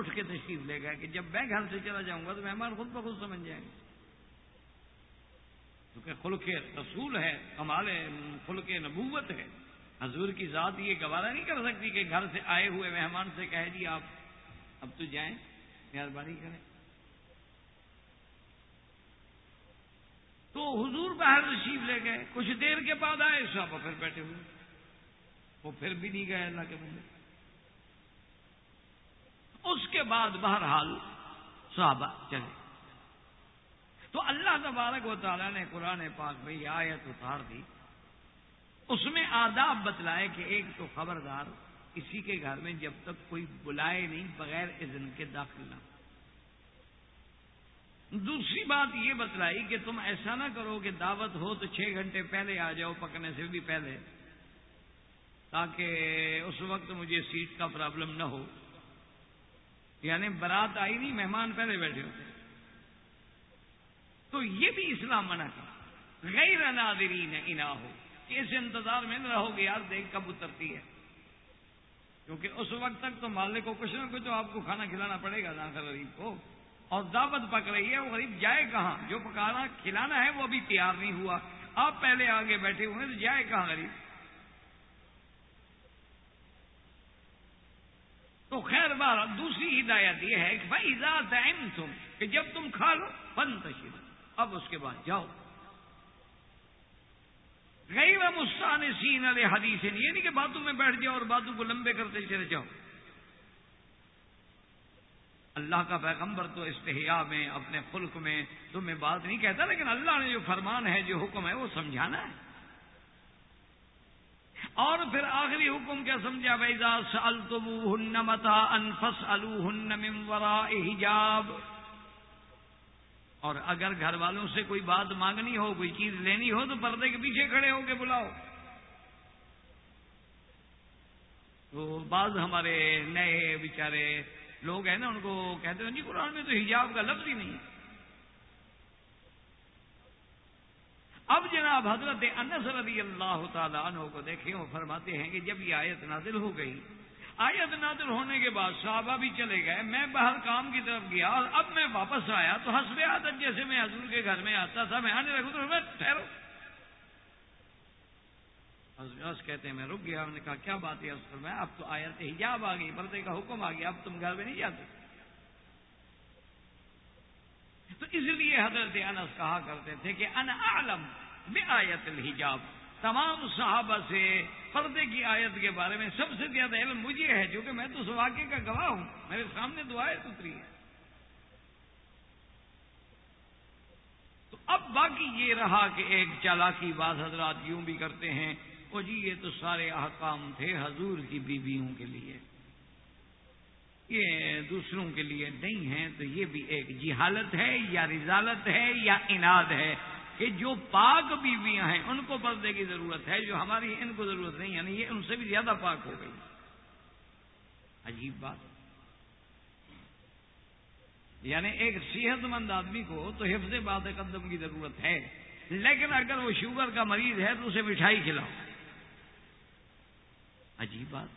اٹھ کے تشریف لے گئے کہ جب میں گھر سے چلا جاؤں گا تو مہمان خود بخود سمجھ جائیں گے۔ کیونکہ خلق رسول ہے ہمارے خلق نبوت ہے۔ حضور کی ذات یہ گوارا نہیں کر سکتی کہ گھر سے آئے ہوئے مہمان سے کہہ جی آپ، اب تو جائیں، مہربانی کریں۔ تو حضور باہر تشریف لے گئے، کچھ دیر کے بعد آئے، صحابہ پھر بیٹھے ہوئے۔ وہ پھر بھی نہیں گئے، اللہ کے بندے۔ اس کے بعد بہرحال صحابہ چلے۔ تو اللہ تبارک و تعالیٰ نے قرآن پاک میں یہ آیت اتار دی۔ اس میں آداب بتلائے کہ ایک تو خبردار کسی کے گھر میں جب تک کوئی بلائے نہیں بغیر اذن کے داخل نہ دوسری بات یہ بتلائی کہ تم ایسا نہ کرو کہ دعوت ہو تو چھ گھنٹے پہلے آ جاؤ، پکنے سے بھی پہلے، تاکہ اس وقت مجھے سیٹ کا پرابلم نہ ہو۔ یعنی برات آئی نہیں، مہمان پہلے بیٹھے ہوتے تو یہ بھی اسلام منع کر غیر نادرین انا ہو اس انتظار میں نہ رہو گے یار دیکھ کب اترتی ہے۔ کیونکہ اس وقت تک تو مالک کو کچھ نہ کچھ تو آپ کو کھانا کھلانا پڑے گا، داخل غریب کو۔ اور دعوت پک رہی ہے، وہ غریب جائے کہاں؟ جو پکانا کھلانا ہے، وہ ابھی تیار نہیں ہوا۔ آپ پہلے آگے بیٹھے ہوئے تو جائے کہاں غریب؟ تو خیر بار دوسری ہدایت یہ ہے کہ بھائی ٹائم تم کہ جب تم کھا لو فن تشید اب اس کے بعد جاؤ۔ غیر مستان سین علیہ حدیث یعنی یہ نہیں کہ باتوں میں بیٹھ جاؤ اور باتوں کو لمبے کرتے چلے جاؤ۔ اللہ کا پیغمبر تو استحیا میں، اپنے خلق میں، تمہیں بات نہیں کہتا، لیکن اللہ نے جو فرمان ہے، جو حکم ہے، وہ سمجھانا ہے۔ اور پھر آخری حکم کیا سمجھا بھائی؟ ہن متا انفس الورا حجاب۔ اور اگر گھر والوں سے کوئی بات مانگنی ہو، کوئی چیز لینی ہو، تو پردے کے پیچھے کھڑے ہو کے بلاؤ۔ تو بعض ہمارے نئے بیچارے لوگ ہیں نا، ان کو کہتے ہیں جی قرآن میں تو حجاب کا لفظ ہی نہیں اب جناب حضرت انس رضی اللہ تعالیٰ عنہ کو دیکھیں وہ فرماتے ہیں کہ جب یہ آیت نازل ہو گئی، آیت نازل ہونے کے بعد صحابہ بھی چلے گئے، میں باہر کام کی طرف گیا اور اب میں واپس آیا تو حسب عادت جیسے میں حضور کے گھر میں آتا تھا، میں آنے لگوں تو میں ٹھہرو۔ کہتے ہیں، میں رک گیا انہوں نے کہا کیا بات ہے؟ اس میں اب تو آیت حجاب آ گئی، پردے کا حکم آ گیا، اب تم گھر میں نہیں جاتے۔ تو اس لیے حضرت انس کہا کرتے تھے کہ ان عالم میں آیت الحجاب۔ تمام صحابہ سے پردے کی آیت کے بارے میں سب سے زیادہ علم مجھے ہے جو کہ میں تو اس واقعے کا گواہ ہوں۔ میرے سامنے تو آیت اتری ہے تو اب باقی یہ رہا کہ ایک چالاکی بعض حضرات یوں بھی کرتے ہیں وہ جی یہ تو سارے احکام تھے حضور کی بیویوں کے لیے۔ یہ دوسروں کے لیے نہیں ہے تو یہ بھی ایک جہالت ہے یا رضالت ہے یا اناد ہے۔ کہ جو پاک بیویاں ہیں، ان کو پردے کی ضرورت ہے، جو ہماری ان کو ضرورت نہیں یعنی یہ ان سے بھی زیادہ پاک ہو گئی۔ عجیب بات۔ یعنی ایک صحت مند آدمی کو تو حفظ باد قدم کی ضرورت ہے، لیکن اگر وہ شوگر کا مریض ہے تو اسے مٹھائی کھلاؤ۔ عجیب بات۔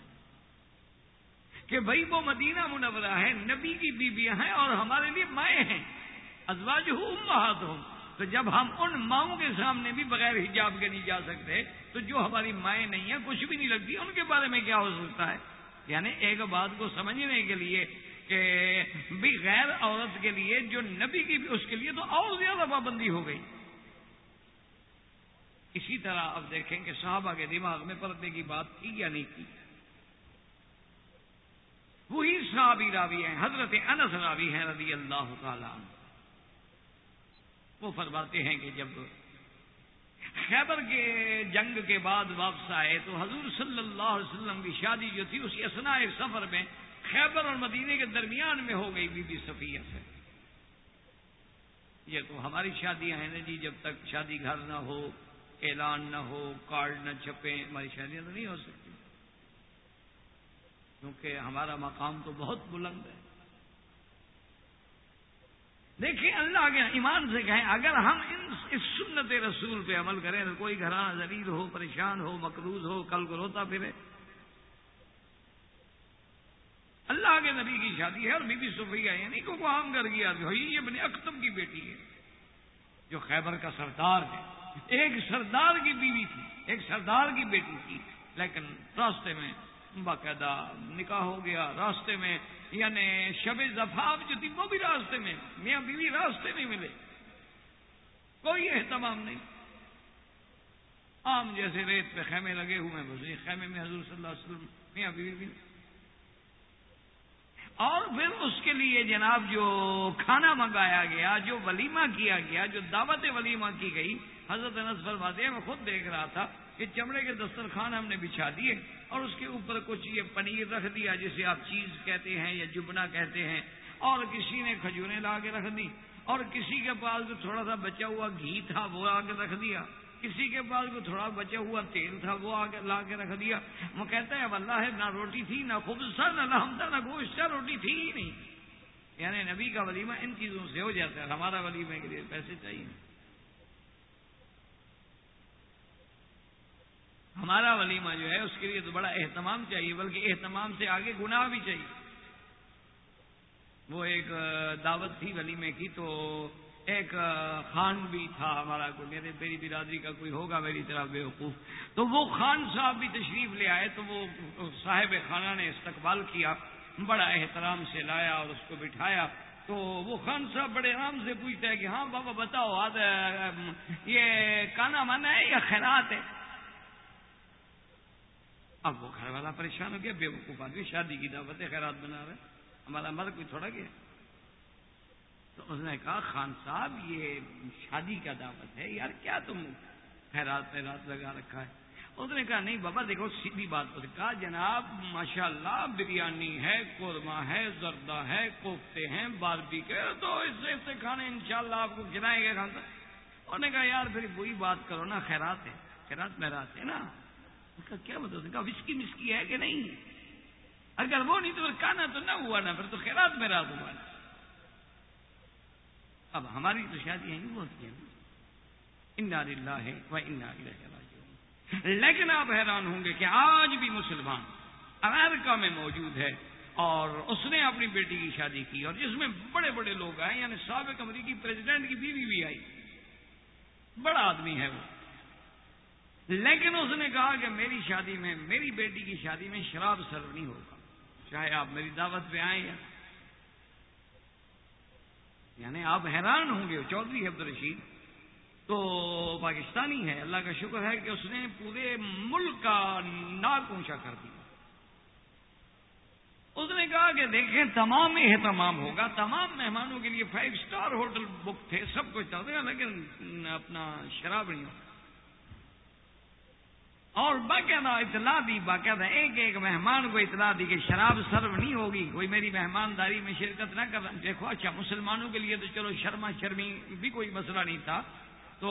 کہ بھائی وہ مدینہ منورہ ہے، نبی کی بیویاں ہیں اور ہمارے لیے مائیں ہیں۔ ازواج ہوں مہات ہوں تو جب ہم ان ماؤں کے سامنے بھی بغیر حجاب کے نہیں جا سکتے، تو جو ہماری مائیں نہیں ہیں، کچھ بھی نہیں لگتی، ان کے بارے میں کیا ہو سکتا ہے؟ یعنی ایک بات کو سمجھنے کے لیے کہ بھی غیر عورت کے لیے، جو نبی کی بھی اس کے لیے تو اور زیادہ پابندی ہو گئی۔ اسی طرح اب دیکھیں کہ صحابہ کے دماغ میں پردے کی بات کی یا نہیں کی وہی صحابی راوی ہیں، حضرت انس راوی ہیں، رضی اللہ تعالی وہ فرماتے ہیں کہ جب خیبر کے جنگ کے بعد واپس آئے تو حضور صلی اللہ علیہ وسلم کی شادی جو تھی اس اسنا ایک سفر میں خیبر اور مدینے کے درمیان میں ہو گئی بی بی صفیہ سے۔ یہ تو ہماری شادیاں ہیں نا جی جب تک شادی گھر نہ ہو، اعلان نہ ہو، کارڈ نہ چھپے، ہماری شادیاں تو نہیں ہو سکتی۔ کیونکہ ہمارا مقام تو بہت بلند ہے۔ دیکھیں اللہ کے ایمان سے کہیں، اگر ہم اس سنت رسول پہ عمل کریں تو کوئی گھرانہ ذلیل ہو، پریشان ہو، مقروض ہو، کل کو روتا پھرے۔ اللہ کے نبی کی شادی ہے اور بی بی صفیہ یعنی کو عام کر گیا یہ اپنے اختب کی بیٹی ہے، جو خیبر کا سردار ہے۔ ایک سردار کی بیوی تھی، ایک سردار کی بیٹی تھی، لیکن راستے میں باقاعدہ نکاح ہو گیا، راستے میں یعنی شب زفاف جو تھی وہ بھی راستے میں، میاں بیوی راستے میں ملے۔ کوئی اہتمام نہیں۔ عام جیسے ریت پہ خیمے لگے ہوئے بس خیمے میں حضور صلی اللہ علیہ وسلم، میاں بیوی بھی۔ اور پھر اس کے لیے جناب جو کھانا منگایا گیا، جو ولیمہ کیا گیا، جو دعوت ولیمہ کی گئی، حضرت انس فرماتے ہیں، میں خود دیکھ رہا تھا۔ کہ چمڑے کے دسترخوان ہم نے بچھا دیے اور اس کے اوپر کچھ یہ پنیر رکھ دیا، جسے آپ چیز کہتے ہیں یا جبنا کہتے ہیں، اور کسی نے کھجوریں لا کے رکھ دی، اور کسی کے پاس جو تھوڑا سا بچا ہوا گھی تھا وہ آ کے رکھ دیا، کسی کے پاس جو تھوڑا بچا ہوا تیل تھا وہ آ کے لا کے رکھ دیا۔ وہ کہتا ہے اب اللہ ہے نہ روٹی تھی، نہ خوبصا نہ لحمدہ نہ گوشت روٹی تھی ہی نہیں۔ یعنی نبی کا ولیمہ ان چیزوں سے ہو جاتا ہے، ہمارا ولیمہ کے لیے پیسے چاہیے۔ ہمارا ولیمہ جو ہے، اس کے لیے تو بڑا اہتمام چاہیے، بلکہ اہتمام سے آگے گناہ بھی چاہیے۔ وہ ایک دعوت تھی ولیمے کی، تو ایک خان بھی تھا ہمارا کوئی میرے میری برادری کا کوئی ہوگا میری طرح بے وقوف تو وہ خان صاحب بھی تشریف لے آئے، تو وہ صاحب خانہ نے استقبال کیا، بڑا احترام سے لایا اور اس کو بٹھایا۔ تو وہ خان صاحب بڑے آرام سے پوچھتا ہے کہ ہاں بابا بتاؤ، آج یہ کانا مانا ہے یا خیرات ہے؟ اب وہ گھر والا پریشان ہو گیا، بے وقوف آدمی، شادی کی دعوت خیرات بنا رہے ہمارا مرد کوئی تھوڑا گیا۔ تو اس نے کہا، خان صاحب، یہ شادی کا دعوت ہے، یار کیا تم خیرات پیرات لگا رکھا ہے؟ اس نے کہا، نہیں بابا، دیکھو، سیدھی بات پر کہا، جناب ماشاء اللہ بریانی ہے، قورمہ ہے، زردہ ہے، کوفتے ہیں، باربی کے، تو اس سے اس سے کھانے ان شاء اللہ آپ کو گرائیں گے خان صاحب۔ انہوں نے کہا، یار، پھر وہی بات کرو نا، خیرات ہے، خیرات میرات ہے نا۔ اس کا کیا مطلب؟ کہا وسکی مسکی ہے کہ نہیں؟ اگر وہ نہیں تو پھر کھانا تو نہ ہوا نا پھر تو خیرات میرات ہوا نا اب ہماری تو شادی یہیں ہوتی ہے نا۔ انہ ہے وہ لیکن آپ حیران ہوں گے کہ آج بھی مسلمان امریکہ میں موجود ہے اور اس نے اپنی بیٹی کی شادی کی اور جس میں بڑے بڑے لوگ آئے یعنی سابق امریکی پریزیڈنٹ کی بیوی بھی آئی۔ بڑا آدمی ہے وہ۔ لیکن اس نے کہا کہ میری شادی میں، میری بیٹی کی شادی میں شراب سرو نہیں ہوگا۔ چاہے آپ میری دعوت پہ آئیں یا۔ یعنی آپ حیران ہوں گے، چودھری عبد الرشید۔ تو پاکستانی ہے، اللہ کا شکر ہے کہ اس نے پورے ملک کا ناک اونچا کر دیا۔ اس نے کہا کہ دیکھیں، تمام اہتمام ہوگا۔ تمام مہمانوں کے لیے فائیو سٹار ہوٹل بک تھے، سب کچھ چلتے لیکن اپنا شراب نہیں ہوتا۔ اور باقاعدہ اطلاع دی باقاعدہ ایک ایک مہمان کو اطلاع دی کہ شراب سرو نہیں ہوگی۔ کوئی میری مہمانداری میں شرکت نہ کر دیکھو اچھا مسلمانوں کے لیے تو چلو شرما شرمی بھی کوئی مسئلہ نہیں تھا۔ تو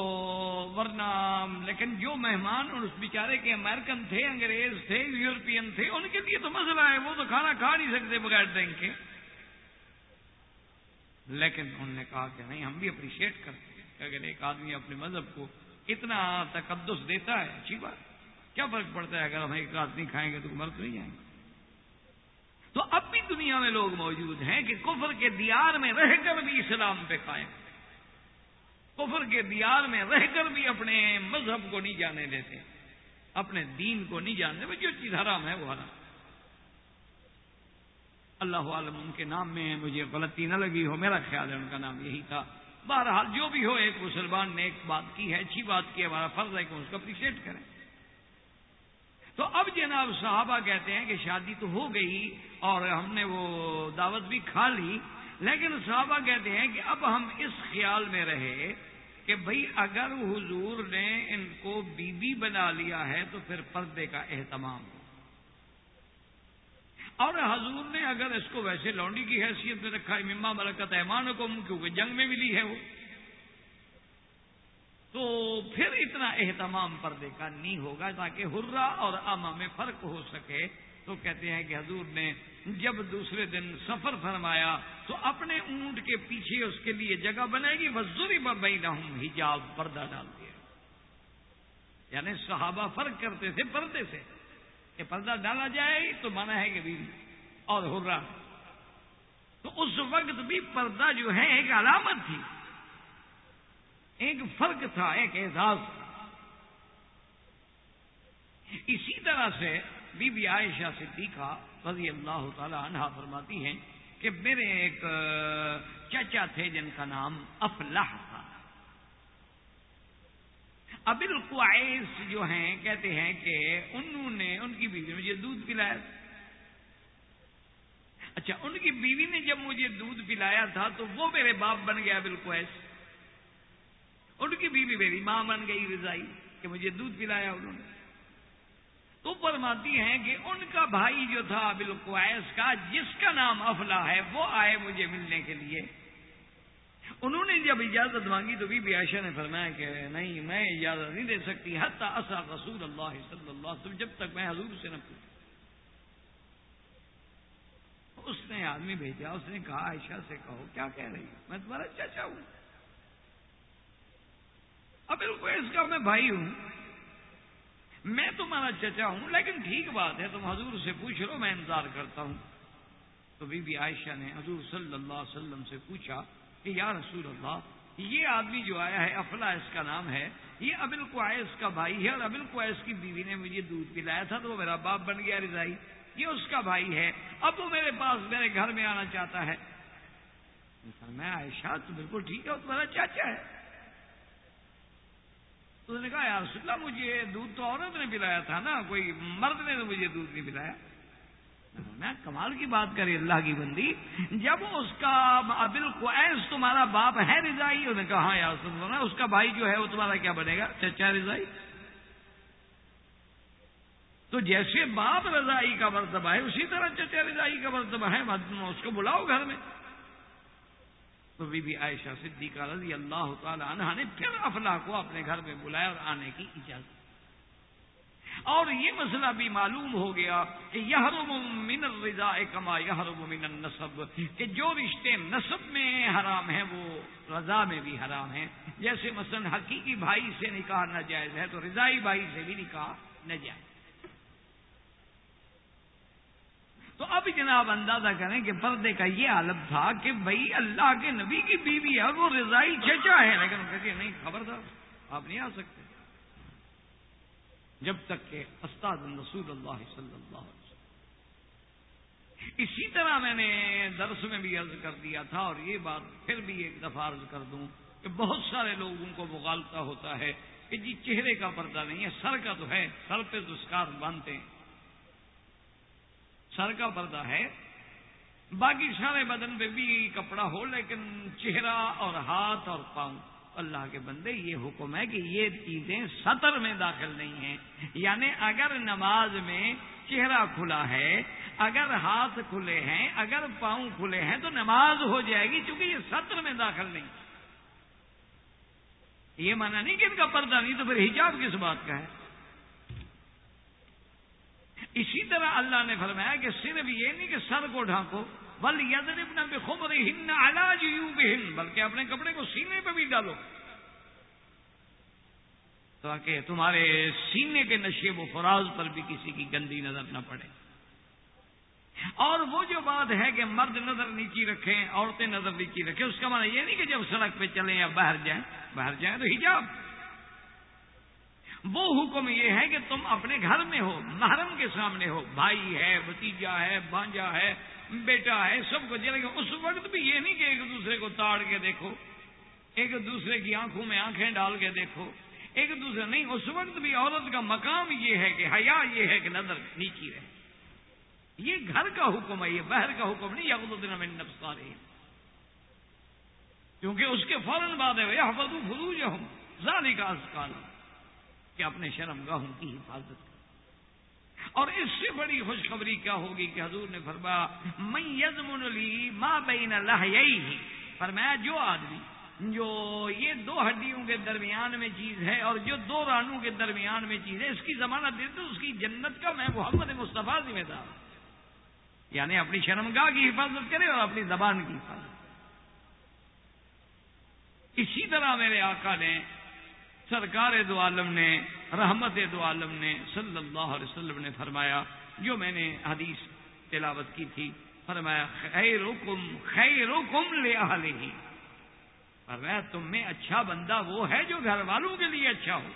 ورنہ لیکن جو مہمان اور اس بیچارے کے امریکن تھے، انگریز تھے، یورپین تھے، ان کے لیے تو مسئلہ ہے۔ وہ تو کھانا کھا نہیں سکتے بغیر ڈرنک کے۔ لیکن انہوں نے کہا کہ نہیں، ہم بھی اپریشیٹ کرتے ہیں۔ اگر ایک آدمی اپنے مذہب کو اتنا تقدس دیتا ہے، اچھی بات۔ کیا فرق پڑتا ہے؟ اگر ہم ایک رات نہیں کھائیں گے تو مر تو نہیں جائیں گے؟ تو اب بھی دنیا میں لوگ موجود ہیں کہ کفر کے دیار میں رہ کر بھی اسلام پہ قائم کفر کے دیار میں رہ کر بھی اپنے مذہب کو نہیں جانے دیتے۔ اپنے دین کو نہیں جانتے جو چیز حرام ہے وہ حرام۔ اللہ عالم ان کے نام میں مجھے غلطی نہ لگی ہو، میرا خیال ہے ان کا نام یہی تھا۔ بہرحال جو بھی ہو، ایک مسلمان نے ایک بات کی ہے، اچھی بات کی ہے، ہمارا فرض ہے کہ اس کو اپریشیٹ کریں۔ تو اب جناب صحابہ کہتے ہیں کہ شادی تو ہو گئی اور ہم نے وہ دعوت بھی کھا لی، لیکن صحابہ کہتے ہیں کہ اب ہم اس خیال میں رہے کہ بھئی اگر حضور نے ان کو بی بی بنا لیا ہے تو پھر پردے کا اہتمام۔ ہو اور حضور نے اگر اس کو ویسے لونڈی کی حیثیت میں رکھا ہے مما ملکت ایمان کو، کیونکہ جنگ میں ملی ہے وہ۔ تو پھر اتنا اہتمام پردے کا نہیں ہوگا تاکہ ہررا اور آما میں فرق ہو سکے۔ تو کہتے ہیں کہ حضور نے جب دوسرے دن سفر فرمایا تو اپنے اونٹ کے پیچھے اس کے لیے جگہ بنے گی وزوری ببئی نہ ہوں حجاب، پردہ ڈال دیا۔ یعنی صحابہ فرق کرتے تھے پردے سے کہ پردہ ڈالا جائے تو مانا ہے کہ بیوی اور ہررا تو اس وقت بھی پردہ جو ہے ایک علامت تھی۔ ایک فرق تھا، ایک اعزاز تھا۔ اسی طرح سے بی بی عائشہ صدیقہ رضی اللہ تعالی عنہ فرماتی ہیں کہ میرے ایک چچا تھے جن کا نام افلاح تھا۔ ابل قوائس جو ہیں، کہتے ہیں کہ انہوں نے، ان کی بیوی مجھے دودھ پلایا اچھا ان کی بیوی نے جب مجھے دودھ پلایا تھا تو وہ میرے باپ بن گیا ابل قوائس ان کی بیوی میری ماں بن گئی رضائی کہ مجھے دودھ پلایا انہوں نے۔ تو فرماتی ہیں کہ ان کا بھائی جو تھا بالکوائس کا، جس کا نام افلا ہے، وہ آئے مجھے ملنے کے لیے۔ انہوں نے جب اجازت مانگی تو بی بی عائشہ نے فرمایا کہ نہیں، میں اجازت نہیں دے سکتی، حتی اصا رسول اللہ صلی اللہ علیہ وسلم، جب تک میں حضور سے نہ پوچھوں۔ اس نے آدمی بھیجا، اس نے کہا، عائشہ سے کہو، کیا کہہ رہی میں تمہارا چاچا ہوں۔ اب اس کا میں بھائی ہوں۔ میں تمہارا چچا ہوں، لیکن ٹھیک بات ہے، تم حضور سے پوچھ لو میں انتظار کرتا ہوں۔ تو بی بی عائشہ نے حضور صلی اللہ علیہ وسلم سے پوچھا کہ یا رسول اللہ، یہ آدمی جو آیا ہے، افلا اس کا نام ہے، یہ ابل کوائس کا بھائی ہے، اور ابل کوائس کی بیوی نے مجھے دودھ پلایا تھا تو وہ میرا باپ بن گیا رضائی۔ یہ اس کا بھائی ہے۔ اب وہ میرے پاس، میرے گھر میں آنا چاہتا ہے۔ میں عائشہ، تو بالکل ٹھیک ہے تمہارا چاچا ہے۔ تو نے کہا، یار اللہ مجھے دودھ تو عورت نے پلایا تھا نا، کوئی مرد نے تو مجھے دودھ نہیں پلایا. میں کمال کی بات کری اللہ کی بندی، جب اس کا ابل کو ایس تمہارا باپ ہے رضائی؟ انہوں نے کہا ہاں یار اس کا بھائی جو ہے وہ تمہارا کیا بنے گا؟ چچا رضائی؟ تو جیسے باپ رضائی کا مرتبہ ہے، اسی طرح چچا رضائی کا مرتبہ ہے اس کو بلاؤ گھر میں۔ تو بی بی عائشہ صدیقہ رضی اللہ تعالی عنہ نے پھر افلاح کو اپنے گھر میں بلایا اور آنے کی اجازت اور یہ مسئلہ بھی معلوم ہو گیا کہ یہ من الرضا کما یہ من النصب کہ جو رشتے نصب میں حرام ہیں وہ رضا میں بھی حرام ہیں۔ جیسے مثلا حقیقی بھائی سے نکاح ناجائز ہے تو رضائی بھائی سے بھی نکاح ناجائز۔ تو اب جناب اندازہ کریں کہ پردے کا یہ عالم تھا کہ بھائی اللہ کے نبی کی بیوی ہے وہ رضائی چچا ہے۔ لیکن کہتے نہیں خبر تھا آپ نہیں آ سکتے۔ جب تک کہ استاد رسول اللہ صلی اللہ علیہ وسلم۔ اسی طرح میں نے درس میں بھی عرض کر دیا تھا اور یہ بات پھر بھی ایک دفعہ عرض کر دوں کہ بہت سارے لوگوں کو مغالتا ہوتا ہے کہ جی چہرے کا پردہ نہیں ہے، سر کا تو ہے، سر پہ تو اسکار باندھتے ہیں۔ سر کا پردہ ہے۔ باقی سارے بدن پہ بھی کپڑا ہو، لیکن چہرہ اور ہاتھ اور پاؤں۔ اللہ کے بندے، یہ حکم ہے کہ یہ چیزیں سطر میں داخل نہیں ہیں۔ یعنی اگر نماز میں چہرہ کھلا ہے، اگر ہاتھ کھلے ہیں، اگر پاؤں کھلے ہیں، تو نماز ہو جائے گی، چونکہ یہ سطر میں داخل نہیں۔ یہ مانا نہیں کہ ان کا پردہ نہیں، تو پھر حجاب کس بات کا ہے؟ اسی طرح اللہ نے فرمایا کہ صرف یہ نہیں کہ سر کو ڈھانکو، بل بے خبر ہن علاج یوں بہن بلکہ اپنے کپڑے کو سینے پہ بھی ڈالو۔ تاکہ تمہارے سینے کے نشے و فراز پر بھی کسی کی گندی نظر نہ پڑے۔ اور وہ جو بات ہے کہ مرد نظر نیچی رکھیں، عورتیں نظر نیچی رکھیں، اس کا مطلب یہ نہیں کہ جب سڑک پہ چلیں یا باہر جائیں باہر جائیں تو حجاب۔ وہ حکم یہ ہے کہ تم اپنے گھر میں ہو، محرم کے سامنے ہو، بھائی ہے بتیجا ہے بانجا ہے، بیٹا ہے، سب کو جلے گا اس وقت بھی یہ نہیں کہ ایک دوسرے کو تاڑ کے دیکھو، ایک دوسرے کی آنکھوں میں آنکھیں ڈال کے دیکھو، ایک دوسرے نہیں، اس وقت بھی عورت کا مقام یہ ہے کہ حیا یہ ہے کہ نظر نیچی رہے۔ یہ گھر کا حکم ہے، یہ باہر کا حکم نہیں یا میں نفسا رہی کیونکہ اس کے فوراً بعد ہے حفظ فروج ہوں زیادہ کا کہ اپنے شرم گاہوں کی حفاظت کر اور اس سے بڑی خوشخبری کیا ہوگی کہ حضور نے فرمایا میں یزمن لی ماں بین اللہ یہی فرمایا، جو آدمی، جو یہ دو ہڈیوں کے درمیان میں چیز ہے اور جو دو رانوں کے درمیان میں چیز ہے، اس کی ضمانت دیتے اس کی جنت کا میں محمد مصطفیٰ ذمہ دار یعنی اپنی شرمگاہ کی حفاظت کرے اور اپنی زبان کی حفاظت اسی طرح میرے آقا نے سرکار دو عالم نے، رحمت دو عالم نے، صلی اللہ علیہ وسلم نے فرمایا، جو میں نے حدیث تلاوت کی تھی، فرمایا خیر حکم خیر حکم لے ہی فرمایا، تم میں اچھا بندہ وہ ہے جو گھر والوں کے لیے اچھا ہو۔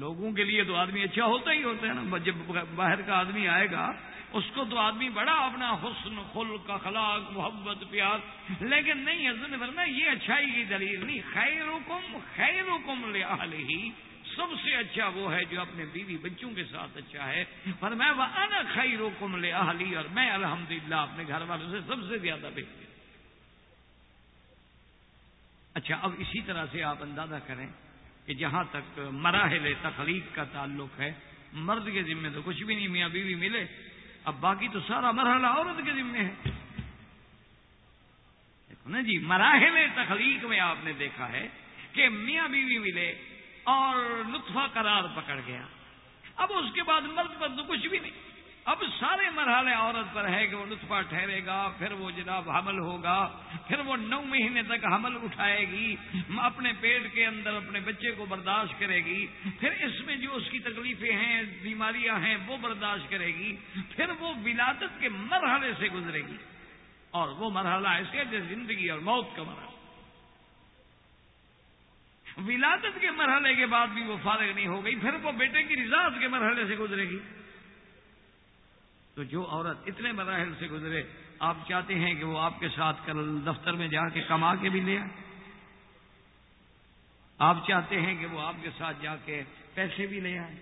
لوگوں کے لیے تو آدمی اچھا ہوتا ہی ہوتا ہے نا، جب باہر کا آدمی آئے گا اس کو تو آدمی بڑا اپنا حسن، خلق، اخلاق، محبت، پیار، لیکن نہیں، حضرت فرما یہ اچھائی کی دلیل نہیں خیر حکم خیر حکم لے ہی سب سے اچھا وہ ہے جو اپنے بیوی بچوں کے ساتھ اچھا ہے۔ پر میں وہ ان خیر حکم لے اور میں الحمدللہ اپنے گھر والوں سے سب سے زیادہ بہتر اچھا اب اسی طرح سے آپ اندازہ کریں کہ جہاں تک مراحل تخلیق کا تعلق ہے، مرد کے ذمے تو کچھ بھی نہیں، میاں بیوی ملے۔ اب باقی تو سارا مرحلہ عورت کے ذمے ہے۔ دیکھو نا جی مراحل تخلیق میں آپ نے دیکھا ہے کہ میاں بیوی ملے اور لطفہ قرار پکڑ گیا۔ اب اس کے بعد مرد پر تو کچھ بھی نہیں۔ اب سارے مرحلے عورت پر ہے کہ وہ لطفہ ٹھہرے گا، پھر وہ جناب حمل ہوگا، پھر وہ نو مہینے تک حمل اٹھائے گی اپنے پیٹ کے اندر اپنے بچے کو برداشت کرے گی، پھر اس میں جو اس کی تکلیفیں ہیں، بیماریاں ہیں، وہ برداشت کرے گی، پھر وہ ولادت کے مرحلے سے گزرے گی۔ اور وہ مرحلہ ایسے ہے جیسے زندگی اور موت کا مرحلہ۔ ولادت کے مرحلے کے بعد بھی وہ فارغ نہیں ہو گئی، پھر وہ بیٹے کی رضاط کے مرحلے سے گزرے گی۔ تو جو عورت اتنے مراحل سے گزرے، آپ چاہتے ہیں کہ وہ آپ کے ساتھ کل دفتر میں جا کے کما کے بھی لے آئے؟ آپ چاہتے ہیں کہ وہ آپ کے ساتھ جا کے پیسے بھی لے آئے؟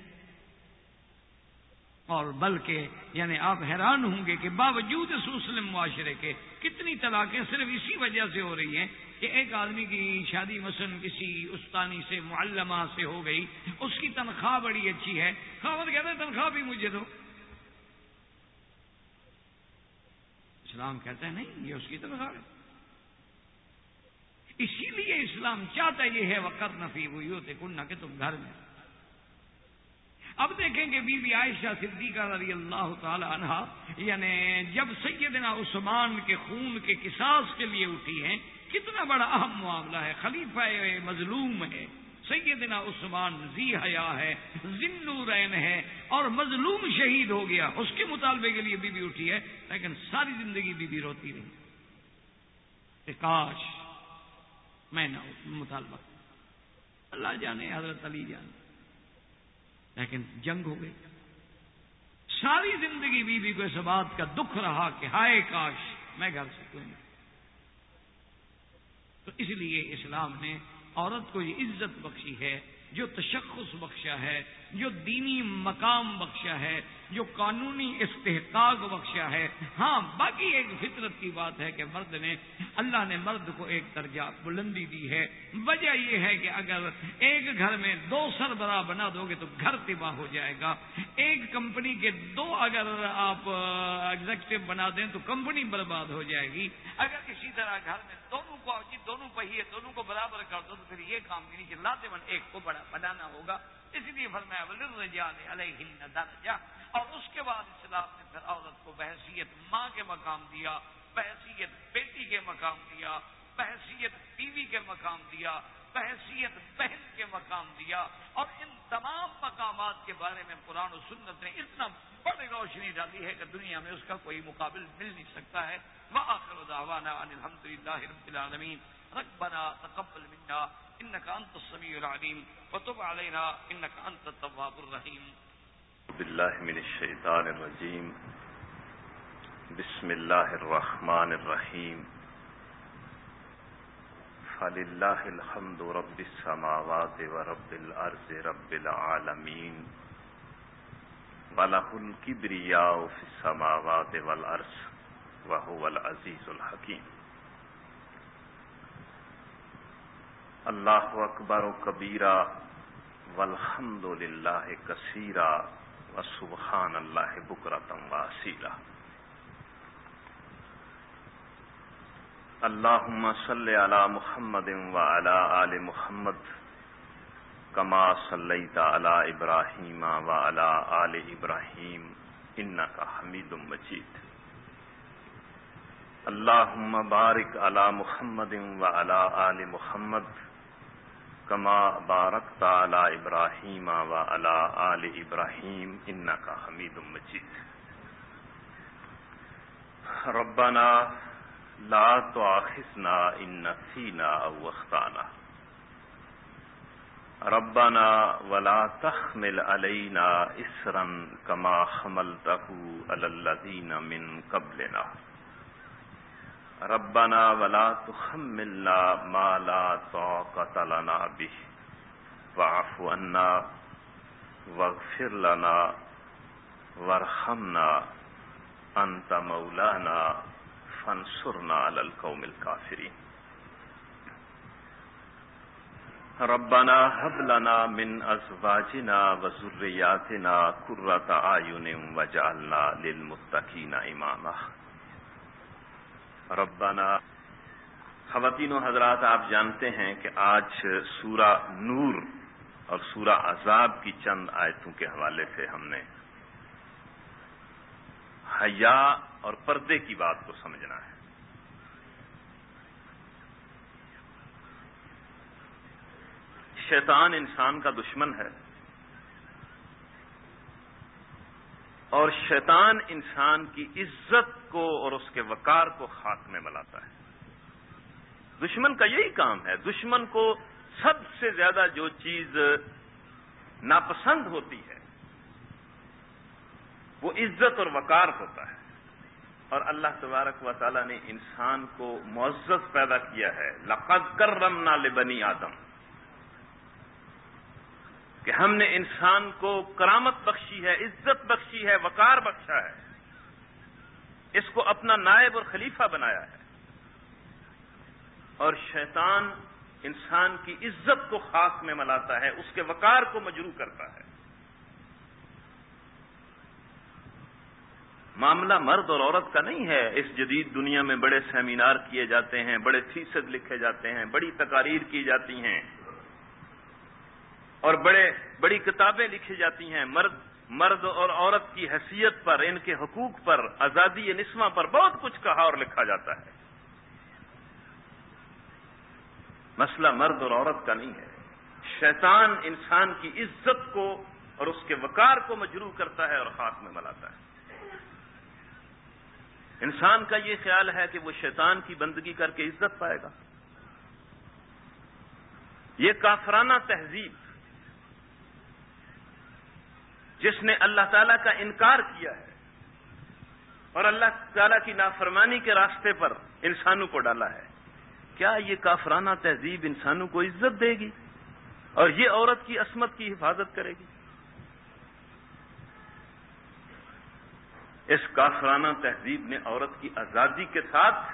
اور بلکہ یعنی آپ حیران ہوں گے کہ باوجود سوسلم معاشرے کے کتنی طلاقیں صرف اسی وجہ سے ہو رہی ہیں کہ ایک آدمی کی شادی مثلا کسی استانی سے، معلمہ سے ہو گئی، اس کی تنخواہ بڑی اچھی ہے۔ خاون کہتے ہیں تنخواہ بھی مجھے دو۔ اسلام کہتا ہے، نہیں، یہ اس کی تنخواہ ہے اسی لیے اسلام چاہتا یہ ہے وقت نفی ہوئی ہوتے کنہ کہ تم گھر میں۔ اب دیکھیں گے بی بی عائشہ صدیقہ رضی اللہ تعالی عنہ یعنی جب سیدنا عثمان کے خون کے قصاص کے لیے اٹھی ہیں، کتنا بڑا اہم معاملہ ہے، خلیفہ مظلوم ہے۔ سیدنا عثمان زی حیا ہے ذنورین ہے اور مظلوم شہید ہو گیا۔ اس کے مطالبے کے لیے بی بی اٹھی ہے، لیکن ساری زندگی بی بی روتی رہی۔ کاش میں نہ مطالبہ۔ اللہ جانے، حضرت علی جانے۔ لیکن جنگ ہو گئی۔ ساری زندگی بی بی کو اس بات کا دکھ رہا کہ ہائے کاش، میں گھر سے کیوں تو اس لیے اسلام نے عورت کو یہ عزت بخشی ہے جو تشخص بخشا ہے جو دینی مقام بخشا ہے، جو قانونی استحقاق بخشا ہے۔ ہاں باقی ایک فطرت کی بات ہے کہ مرد نے اللہ نے مرد کو ایک درجہ بلندی دی ہے۔ وجہ یہ ہے کہ اگر ایک گھر میں دو سربراہ بنا دو گے تو گھر تباہ ہو جائے گا۔ ایک کمپنی کے دو اگر آپ ایگزیکٹو بنا دیں تو کمپنی برباد ہو جائے گی۔ اگر کسی طرح گھر میں دونوں کو جی، دونوں پہیے، دونوں کو برابر کر دو تو پھر یہ کام نہیں کہ لازمن ایک کو بڑا، بنانا ہوگا۔ اس لیے فرمایا علیہ درجہ. اور اس کے بعد اسلام نے پھر عورت کو بحثیت ماں کے مقام دیا، بحثیت بیٹی کے مقام دیا، بحثیت بیوی کے مقام دیا، بحثیت بہن کے مقام دیا۔ اور ان تمام مقامات کے بارے میں قرآن و سنت نے اتنا بڑی روشنی ڈالی ہے کہ دنیا میں اس کا کوئی مقابل مل نہیں سکتا ہے۔ وہ آخر دعوانا الحمد للہ رب العالمین۔ ربنا تقبل منا انك انت السميع العليم. وتب علينا انك انت التواب الرحيم. بالله من الشيطان الرجيم. بسم الله الرحمن الرحيم. فلله الحمد رب السماوات ورب الارض رب العالمين. وله الكبرياء في السماوات والارض وهو العزيز الحكيم. اللہ اکبر و کبیرہ والحمد للہ کثیرہ و سبحان اللہ بکرتم واسیلہ اللہ صلی علی محمد و علی آل محمد کما صلی علی ابراہیم و علی آل ابراہیم ان کا حمید مجید۔ اللہ بارک علی محمد و علی آل محمد کما بارک ابراہیم و علا آل ابراہیم ان کا حمید مجید ربنا لا تؤاخذنا ان نسينا او اخطانا ربنا ولا تحمل علينا اسرا كما حملته على الذين من قبلنا. ربنا ولا تحملنا ما لا طاقة لنا به. واعف عنا واغفر لنا وارحمنا انت مولانا فانصرنا على القوم الكافرين. ربنا هب لنا من ازواجنا وذرياتنا قرة اعين واجعلنا للمتقين اماما ربنا خواتین و حضرات، آپ جانتے ہیں کہ آج سورہ نور اور سورہ عذاب کی چند آیتوں کے حوالے سے ہم نے حیا اور پردے کی بات کو سمجھنا ہے۔ شیطان انسان کا دشمن ہے۔ اور شیطان انسان کی عزت کو اور اس کے وقار کو خاک میں ملاتا ہے۔ دشمن کا یہی کام ہے۔ دشمن کو سب سے زیادہ جو چیز ناپسند ہوتی ہے، وہ عزت اور وقار ہوتا ہے۔ اور اللہ تبارک و تعالیٰ نے انسان کو معزز پیدا کیا ہے۔ لقد کرم نال بنی آدم۔ کہ ہم نے انسان کو کرامت بخشی ہے، عزت بخشی ہے، وقار بخشا ہے۔ اس کو اپنا نائب اور خلیفہ بنایا ہے۔ اور شیطان انسان کی عزت کو خاص میں ملاتا ہے، اس کے وقار کو مجرو کرتا ہے۔ معاملہ مرد اور عورت کا نہیں ہے۔ اس جدید دنیا میں بڑے سیمینار کیے جاتے ہیں، بڑے فیصد لکھے جاتے ہیں، بڑی تقاریر کی جاتی ہیں۔ اور بڑے، بڑی کتابیں لکھی جاتی ہیں مرد مرد اور عورت کی حیثیت پر، ان کے حقوق پر، آزادی نسواں پر بہت کچھ کہا اور لکھا جاتا ہے۔ مسئلہ مرد اور عورت کا نہیں ہے۔ شیطان انسان کی عزت کو اور اس کے وقار کو مجرو کرتا ہے اور ہاتھ میں ملاتا ہے۔ انسان کا یہ خیال ہے کہ وہ شیطان کی بندگی کر کے عزت پائے گا۔ یہ کافرانہ تہذیب جس نے اللہ تعالی کا انکار کیا ہے اور اللہ تعالی کی نافرمانی کے راستے پر انسانوں کو ڈالا ہے۔ کیا یہ کافرانہ تہذیب انسانوں کو عزت دے گی اور یہ عورت کی عصمت کی حفاظت کرے گی؟ اس کافرانہ تہذیب نے عورت کی آزادی کے ساتھ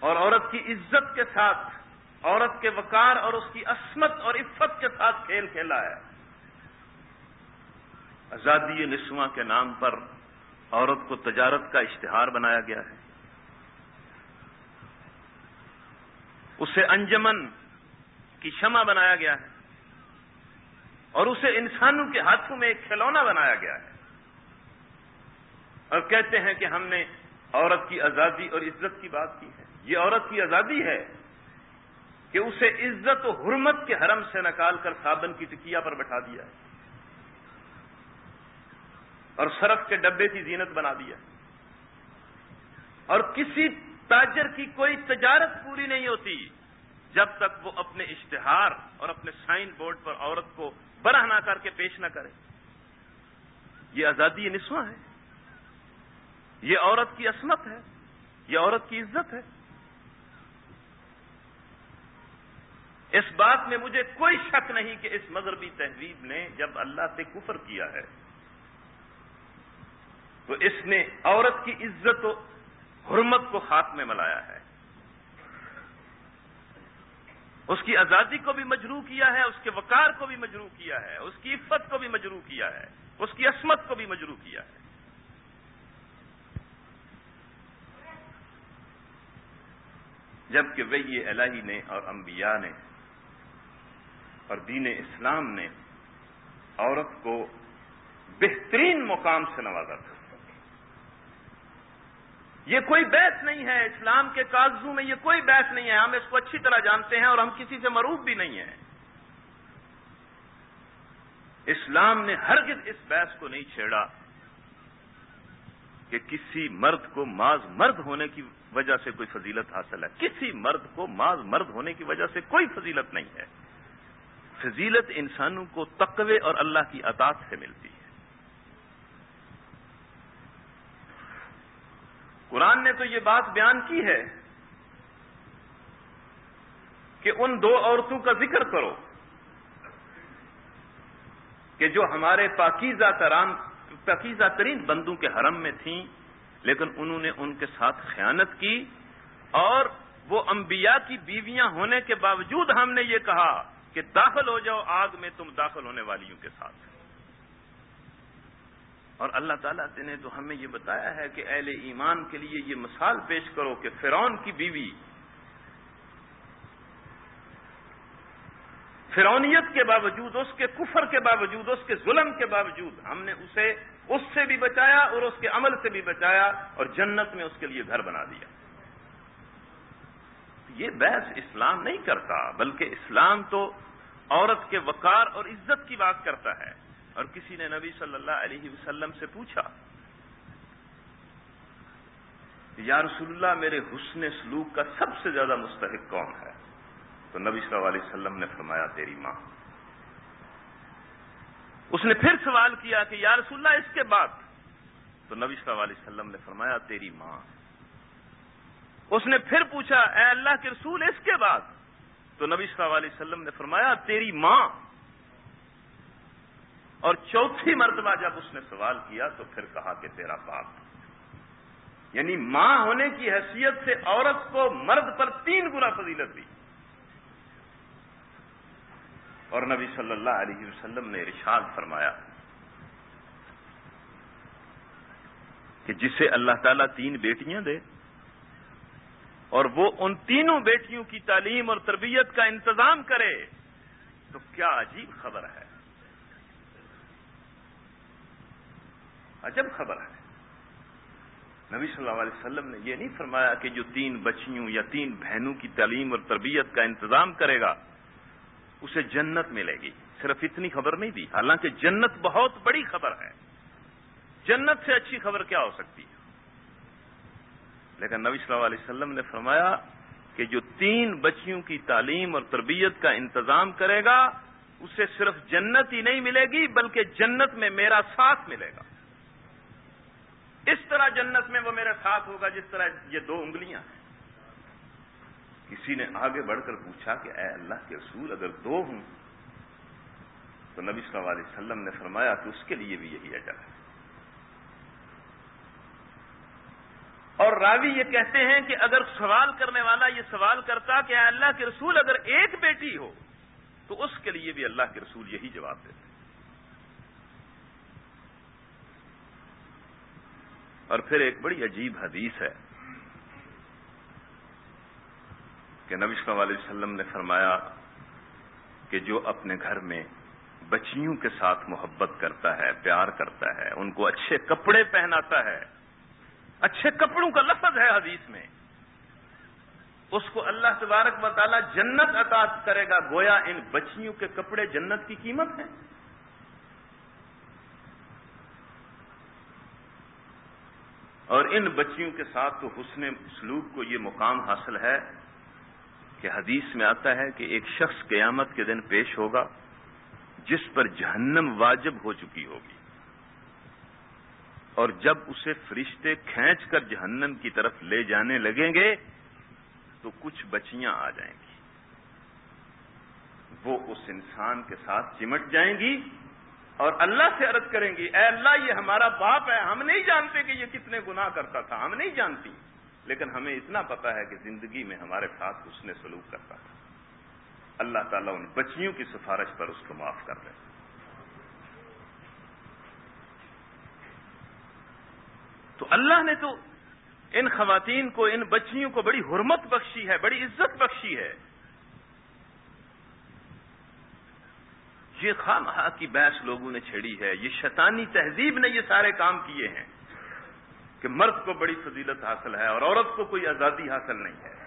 اور عورت کی عزت کے ساتھ عورت کے وقار اور اس کی عصمت اور عفت کے ساتھ کھیل کھیلا ہے۔ آزادی نسواں کے نام پر عورت کو تجارت کا اشتہار بنایا گیا ہے۔ اسے انجمن کی شمع بنایا گیا ہے۔ اور اسے انسانوں کے ہاتھوں میں ایک کھلونا بنایا گیا ہے۔ اور کہتے ہیں کہ ہم نے عورت کی آزادی اور عزت کی بات کی ہے۔ یہ عورت کی آزادی ہے کہ اسے عزت و حرمت کے حرم سے نکال کر صابن کی ٹکیا پر بٹھا دیا ہے۔ اور سرف کے ڈبے کی زینت بنا دیا۔ اور کسی تاجر کی کوئی تجارت پوری نہیں ہوتی جب تک وہ اپنے اشتہار اور اپنے سائن بورڈ پر عورت کو برہ نہ کر کے پیش نہ کرے۔ یہ آزادی نسواں ہے۔ یہ عورت کی عصمت ہے۔ یہ عورت کی عزت ہے۔ اس بات میں مجھے کوئی شک نہیں کہ اس مذہبی تہذیب نے جب اللہ سے کفر کیا ہے تو اس نے عورت کی عزت و حرمت کو ہاتھ میں ملایا ہے۔ اس کی آزادی کو بھی مجرو کیا ہے، اس کے وقار کو بھی مجرو کیا ہے، اس کی عفت کو بھی مجرو کیا ہے، اس کی عصمت کو بھی مجرو کیا ہے۔ جبکہ وہی الہی نے اور انبیاء نے اور دین اسلام نے عورت کو بہترین مقام سے نوازا تھا۔ یہ کوئی بحث نہیں ہے اسلام کے کاغذوں میں یہ کوئی بحث نہیں ہے، ہم اس کو اچھی طرح جانتے ہیں اور ہم کسی سے مروف بھی نہیں ہیں۔ اسلام نے ہرگز اس بحث کو نہیں چھیڑا کہ کسی مرد کو ماز مرد ہونے کی وجہ سے کوئی فضیلت حاصل ہے۔ کسی مرد کو ماز مرد ہونے کی وجہ سے کوئی فضیلت نہیں ہے۔ فضیلت انسانوں کو تقوی اور اللہ کی اطاعت سے ملتی ہے۔ قرآن نے تو یہ بات بیان کی ہے کہ ان دو عورتوں کا ذکر کرو کہ جو ہمارے پاکیزہ تران پاکیزہ ترین بندوں کے حرم میں تھیں، لیکن انہوں نے ان کے ساتھ خیانت کی اور وہ انبیاء کی بیویاں ہونے کے باوجود ہم نے یہ کہا کہ داخل ہو جاؤ، آگ میں تم داخل ہونے والیوں کے ساتھ۔ اور اللہ تعالیٰ نے تو ہمیں یہ بتایا ہے کہ اہل ایمان کے لیے یہ مثال پیش کرو کہ فرعون کی بیوی فرونیت کے باوجود، اس کے کفر کے باوجود، اس کے ظلم کے باوجود ہم نے اسے اس سے بھی بچایا اور اس کے عمل سے بھی بچایا اور جنت میں اس کے لیے گھر بنا دیا۔ یہ بحث اسلام نہیں کرتا، بلکہ اسلام تو عورت کے وقار اور عزت کی بات کرتا ہے۔ اور کسی نے نبی صلی اللہ علیہ وسلم سے پوچھا، یا رسول اللہ میرے حسن سلوک کا سب سے زیادہ مستحق کون ہے؟ تو نبی صلی اللہ علیہ وسلم نے فرمایا، تیری ماں۔ اس نے پھر سوال کیا کہ، یا رسول اللہ، اس کے بعد؟ تو نبی صلی اللہ علیہ وسلم نے فرمایا، تیری ماں۔ اس نے پھر پوچھا، اے اللہ کے رسول، اس کے بعد؟ تو نبی صلی اللہ علیہ وسلم نے فرمایا، تیری ماں۔ اور چوتھی مرتبہ جب اس نے سوال کیا تو پھر کہا کہ تیرا باپ یعنی ماں ہونے کی حیثیت سے عورت کو مرد پر تین گنا فضیلت دی۔ اور نبی صلی اللہ علیہ وسلم نے ارشاد فرمایا کہ جسے اللہ تعالیٰ تین بیٹیاں دے اور وہ ان تینوں بیٹیوں کی تعلیم اور تربیت کا انتظام کرے تو کیا عجیب خبر ہے۔ عجب خبر ہے۔ نبی صلی اللہ علیہ وسلم نے یہ نہیں فرمایا کہ جو تین بچیوں یا تین بہنوں کی تعلیم اور تربیت کا انتظام کرے گا، اسے جنت ملے گی۔ صرف اتنی خبر نہیں دی، حالانکہ جنت بہت بڑی خبر ہے۔ جنت سے اچھی خبر کیا ہو سکتی ہے؟ لیکن نبی صلی اللہ علیہ وسلم نے فرمایا کہ جو تین بچیوں کی تعلیم اور تربیت کا انتظام کرے گا، اسے صرف جنت ہی نہیں ملے گی، بلکہ جنت میں میرا ساتھ ملے گا۔ اس طرح جنت میں وہ میرا ساتھ ہوگا جس طرح یہ دو انگلیاں ہیں۔ کسی نے آگے بڑھ کر پوچھا کہ اے اللہ کے رسول اگر دو ہوں تو نبی صلی اللہ علیہ وسلم نے فرمایا کہ اس کے لیے بھی یہی اجر ہے۔ اور راوی یہ کہتے ہیں کہ اگر سوال کرنے والا یہ سوال کرتا کہ اے اللہ کے رسول اگر ایک بیٹی ہو تو اس کے لیے بھی اللہ کے رسول یہی جواب دیتے اور پھر ایک بڑی عجیب حدیث ہے کہ نبی صلی اللہ علیہ وسلم نے فرمایا کہ جو اپنے گھر میں بچیوں کے ساتھ محبت کرتا ہے، پیار کرتا ہے، ان کو اچھے کپڑے پہناتا ہے، اچھے کپڑوں کا لفظ ہے حدیث میں، اس کو اللہ تبارک و تعالی جنت عطا کرے گا، گویا ان بچیوں کے کپڑے جنت کی قیمت ہے اور ان بچیوں کے ساتھ تو حسن سلوک کو یہ مقام حاصل ہے کہ حدیث میں آتا ہے کہ ایک شخص قیامت کے دن پیش ہوگا جس پر جہنم واجب ہو چکی ہوگی اور جب اسے فرشتے کھینچ کر جہنم کی طرف لے جانے لگیں گے تو کچھ بچیاں آ جائیں گی وہ اس انسان کے ساتھ چمٹ جائیں گی اور اللہ سے عرض کریں گی اے اللہ، یہ ہمارا باپ ہے، ہم نہیں جانتے کہ یہ کتنے گناہ کرتا تھا، ہم نہیں جانتی۔ لیکن ہمیں اتنا پتا ہے کہ زندگی میں ہمارے ساتھ اس نے سلوک کرتا تھا۔ اللہ تعالیٰ ان بچیوں کی سفارش پر اس کو معاف کر دے۔ تو اللہ نے تو ان خواتین کو، ان بچیوں کو بڑی حرمت بخشی ہے، بڑی عزت بخشی ہے۔ یہ خام کی بحث لوگوں نے چھیڑی ہے، یہ شیطانی تہذیب نے یہ سارے کام کیے ہیں کہ مرد کو بڑی فضیلت حاصل ہے اور عورت کو کوئی آزادی حاصل نہیں ہے۔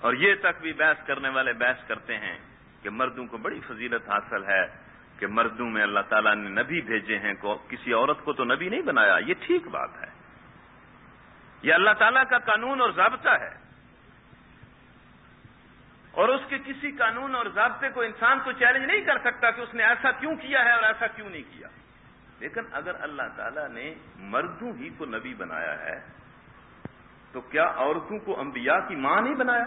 اور یہ تک بھی بحث کرنے والے بحث کرتے ہیں کہ مردوں کو بڑی فضیلت حاصل ہے کہ مردوں میں اللہ تعالیٰ نے نبی بھیجے ہیں کسی عورت کو تو نبی نہیں بنایا، یہ ٹھیک بات ہے۔ یہ اللہ تعالیٰ کا قانون اور ضابطہ ہے۔ اور اس کے کسی قانون اور ضابطے کو انسان کو چیلنج نہیں کر سکتا کہ اس نے ایسا کیوں کیا ہے اور ایسا کیوں نہیں کیا۔ لیکن اگر اللہ تعالیٰ نے مردوں ہی کو نبی بنایا ہے، تو کیا عورتوں کو انبیاء کی ماں نہیں بنایا؟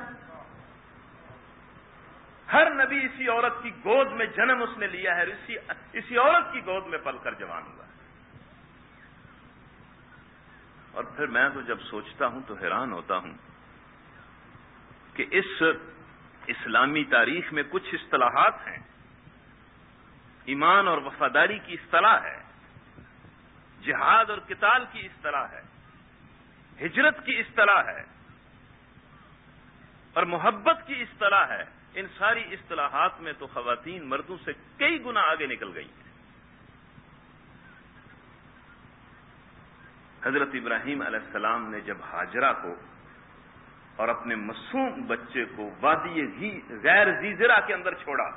ہر نبی اسی عورت کی گود میں جنم اس نے لیا ہے اسی اسی عورت کی گود میں پل کر جوان ہوا ہے۔ اور پھر میں تو جب سوچتا ہوں تو حیران ہوتا ہوں کہ اس اسلامی تاریخ میں کچھ اصطلاحات ہیں۔ ایمان اور وفاداری کی اصطلاح ہے۔ جہاد اور کتال کی اصطلاح ہے۔ ہجرت کی اصطلاح ہے۔ اور محبت کی اصطلاح ہے۔ ان ساری اصطلاحات میں تو خواتین مردوں سے کئی گنا آگے نکل گئی ہیں۔ حضرت ابراہیم علیہ السلام نے جب حاجرہ کو اور اپنے معصوم بچے کو وادی غیر زیزرا کے اندر چھوڑا۔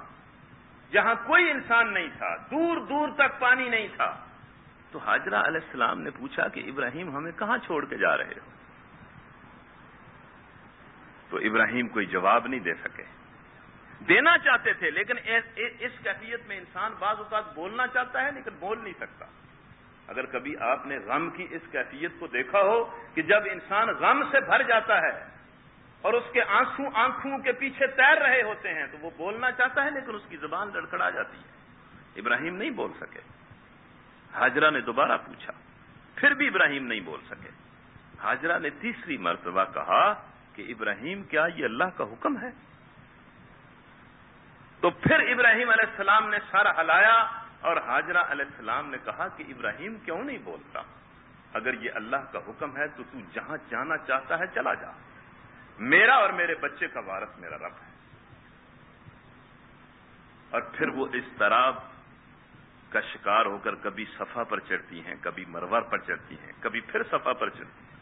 جہاں کوئی انسان نہیں تھا، دور دور تک پانی نہیں تھا۔ تو حاجرہ علیہ السلام نے پوچھا کہ ابراہیم ہمیں کہاں چھوڑ کے جا رہے ہو؟ تو ابراہیم کوئی جواب نہیں دے سکے۔ دینا چاہتے تھے، لیکن اس کیفیت میں انسان بعض اوقات بولنا چاہتا ہے، لیکن بول نہیں سکتا۔ اگر کبھی آپ نے غم کی اس کیفیت کو دیکھا ہو کہ جب انسان غم سے بھر جاتا ہے اور اس کے آنسو آنکھوں کے پیچھے تیر رہے ہوتے ہیں، تو وہ بولنا چاہتا ہے، لیکن اس کی زبان لڑکڑا جاتی ہے۔ ابراہیم نہیں بول سکے۔ حاجرہ نے دوبارہ پوچھا۔ پھر بھی ابراہیم نہیں بول سکے۔ حاجرہ نے تیسری مرتبہ کہا کہ ابراہیم، کیا یہ اللہ کا حکم ہے؟ تو پھر ابراہیم علیہ السلام نے سر ہلایا اور حاجرہ علیہ السلام نے کہا کہ ابراہیم کیوں نہیں بولتا؟ اگر یہ اللہ کا حکم ہے تو تو جہاں جانا چاہتا ہے، چلا جا۔ میرا اور میرے بچے کا وارث میرا رب ہے۔ اور پھر وہ اس طرح کا شکار ہو کر کبھی صفا پر چڑھتی ہیں، کبھی مرور پر چڑھتی ہیں، کبھی پھر صفا پر چڑھتی ہیں۔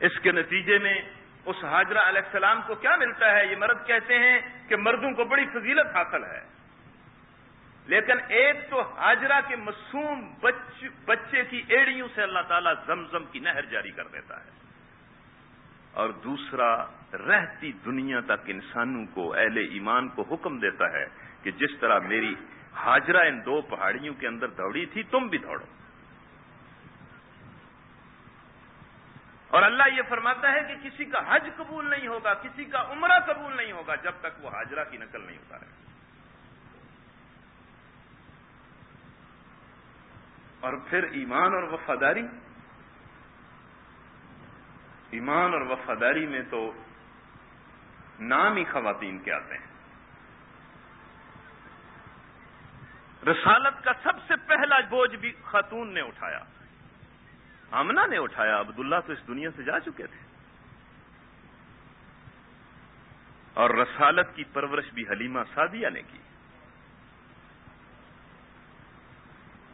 اس کے نتیجے میں اس حاجرہ علیہ السلام کو کیا ملتا ہے؟ یہ مرد کہتے ہیں کہ مردوں کو بڑی فضیلت حاصل ہے۔ لیکن ایک تو حاجرہ کے معصوم بچے کی ایڑیوں سے اللہ تعالیٰ زمزم کی نہر جاری کر دیتا ہے۔ اور دوسرا رہتی دنیا تک انسانوں کو، اہل ایمان کو حکم دیتا ہے کہ جس طرح میری حاجرہ ان دو پہاڑیوں کے اندر دوڑی تھی، تم بھی دوڑو۔ اور اللہ یہ فرماتا ہے کہ کسی کا حج قبول نہیں ہوگا، کسی کا عمرہ قبول نہیں ہوگا جب تک وہ حاجرہ کی نقل نہیں اتارے اور پھر ایمان اور وفاداری ایمان اور وفاداری میں تو نام ہی خواتین کے آتے ہیں۔ رسالت کا سب سے پہلا بوجھ بھی خاتون نے اٹھایا۔ آمنا نے اٹھایا۔ عبداللہ تو اس دنیا سے جا چکے تھے۔ اور رسالت کی پرورش بھی حلیمہ سادیہ نے کی۔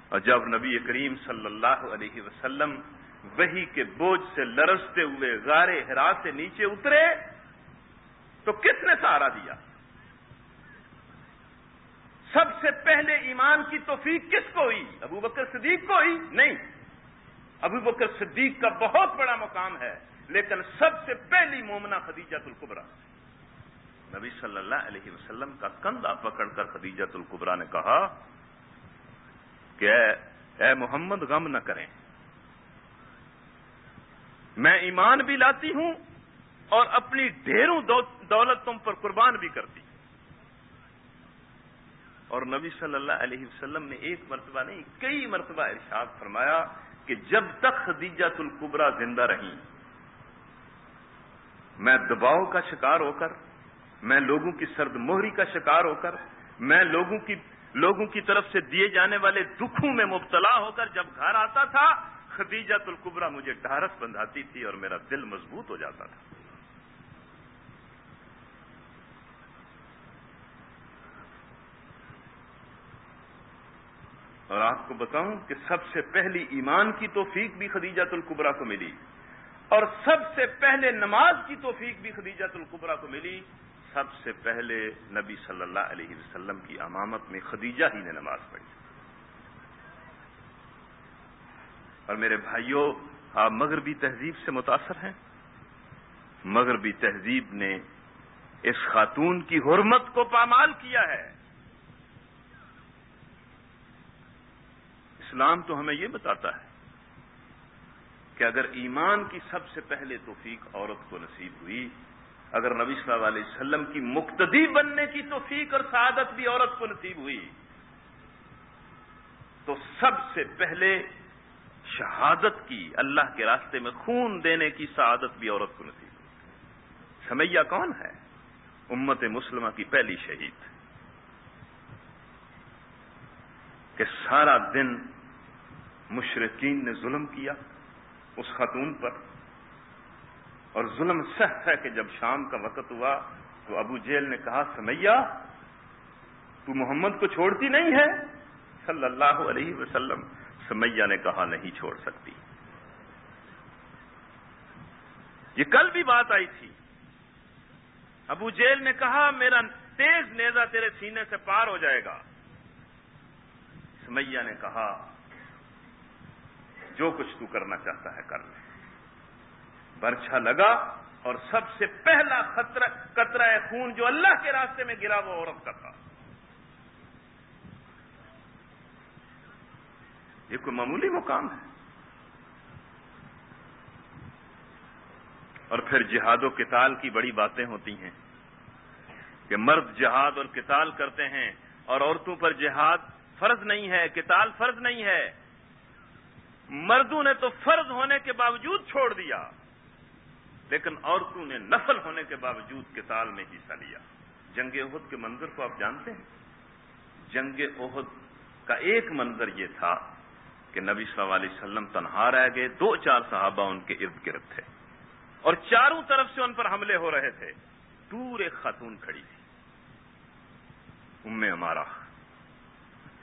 اور جب نبی کریم صلی اللہ علیہ وسلم وہی کے بوجھ سے لرستے ہوئے غارے ہرا سے نیچے اترے تو کس نے سہارا دیا؟ سب سے پہلے ایمان کی توفیق کس کو ہوئی؟ ابو بکر صدیق کو ہوئی؟ نہیں۔ ابو بکر صدیق کا بہت بڑا مقام ہے، لیکن سب سے پہلی مومنہ خدیجت القبرا نبی صلی اللہ علیہ وسلم کا کندھا پکڑ کر خدیجت القبرا نے کہا کہ اے محمد، غم نہ کریں۔ میں ایمان بھی لاتی ہوں اور اپنی ڈھیروں دولت تم پر قربان بھی کرتی اور نبی صلی اللہ علیہ وسلم نے ایک مرتبہ نہیں، کئی مرتبہ ارشاد فرمایا کہ جب تک خدیجہ القبرا زندہ رہی میں دباؤ کا شکار ہو کر، میں لوگوں کی سرد موہری کا شکار ہو کر، میں لوگوں کی لوگوں کی طرف سے دیے جانے والے دکھوں میں مبتلا ہو کر جب گھر آتا تھا خدیجہ القبرا مجھے ڈھارس بندھاتی تھی اور میرا دل مضبوط ہو جاتا تھا۔ اور آپ کو بتاؤں کہ سب سے پہلی ایمان کی توفیق بھی خدیجہ القبرا کو ملی۔ اور سب سے پہلے نماز کی توفیق بھی خدیجہ القبرا کو ملی۔ سب سے پہلے نبی صلی اللہ علیہ وسلم کی امامت میں خدیجہ ہی نے نماز پڑھی۔ اور میرے بھائیوں آپ مغربی تہذیب سے متاثر ہیں؟ مغربی تہذیب نے اس خاتون کی حرمت کو پامال کیا ہے۔ اسلام تو ہمیں یہ بتاتا ہے کہ اگر ایمان کی سب سے پہلے توفیق عورت کو نصیب ہوئی، اگر نبی صلی اللہ علیہ وسلم کی مقتدی بننے کی توفیق اور سعادت بھی عورت کو نصیب ہوئی، تو سب سے پہلے شہادت کی اللہ کے راستے میں خون دینے کی سعادت بھی عورت کو نصیب ہوئی۔ سمیہ کون ہے؟ امت مسلمہ کی پہلی شہید۔ کہ سارا دن مشرقین نے ظلم کیا اس خاتون پر۔ اور ظلم سخت ہے کہ جب شام کا وقت ہوا تو ابو جیل نے کہا، سمیہ، تو محمد کو چھوڑتی نہیں ہے؟ صلی اللہ علیہ وسلم۔ سمیہ نے کہا نہیں چھوڑ سکتی۔ یہ کل بھی بات آئی تھی۔ ابو جیل نے کہا، میرا تیز نیزا تیرے سینے سے پار ہو جائے گا۔ سمیہ نے کہا، جو کچھ تو کرنا چاہتا ہے کر لے۔ برچھا لگا اور سب سے پہلا خطرہ قطرہ خون جو اللہ کے راستے میں گرا وہ عورت کا تھا۔ یہ کوئی معمولی مقام ہے؟ اور پھر جہاد و کتال کی بڑی باتیں ہوتی ہیں کہ مرد جہاد اور کتال کرتے ہیں اور عورتوں پر جہاد فرض نہیں ہے کتال فرض نہیں ہے۔ مردوں نے تو فرض ہونے کے باوجود چھوڑ دیا، لیکن عورتوں نے نفل ہونے کے باوجود کتال میں حصہ لیا۔ جنگ عہد کے منظر کو آپ جانتے ہیں؟ جنگ عہد کا ایک منظر یہ تھا کہ نبی صلی اللہ علیہ وسلم تنہا رہ گئے، دو چار صحابہ ان کے ارد گرد تھے۔ اور چاروں طرف سے ان پر حملے ہو رہے تھے۔ دور ایک خاتون کھڑی تھی۔ ام ہمارا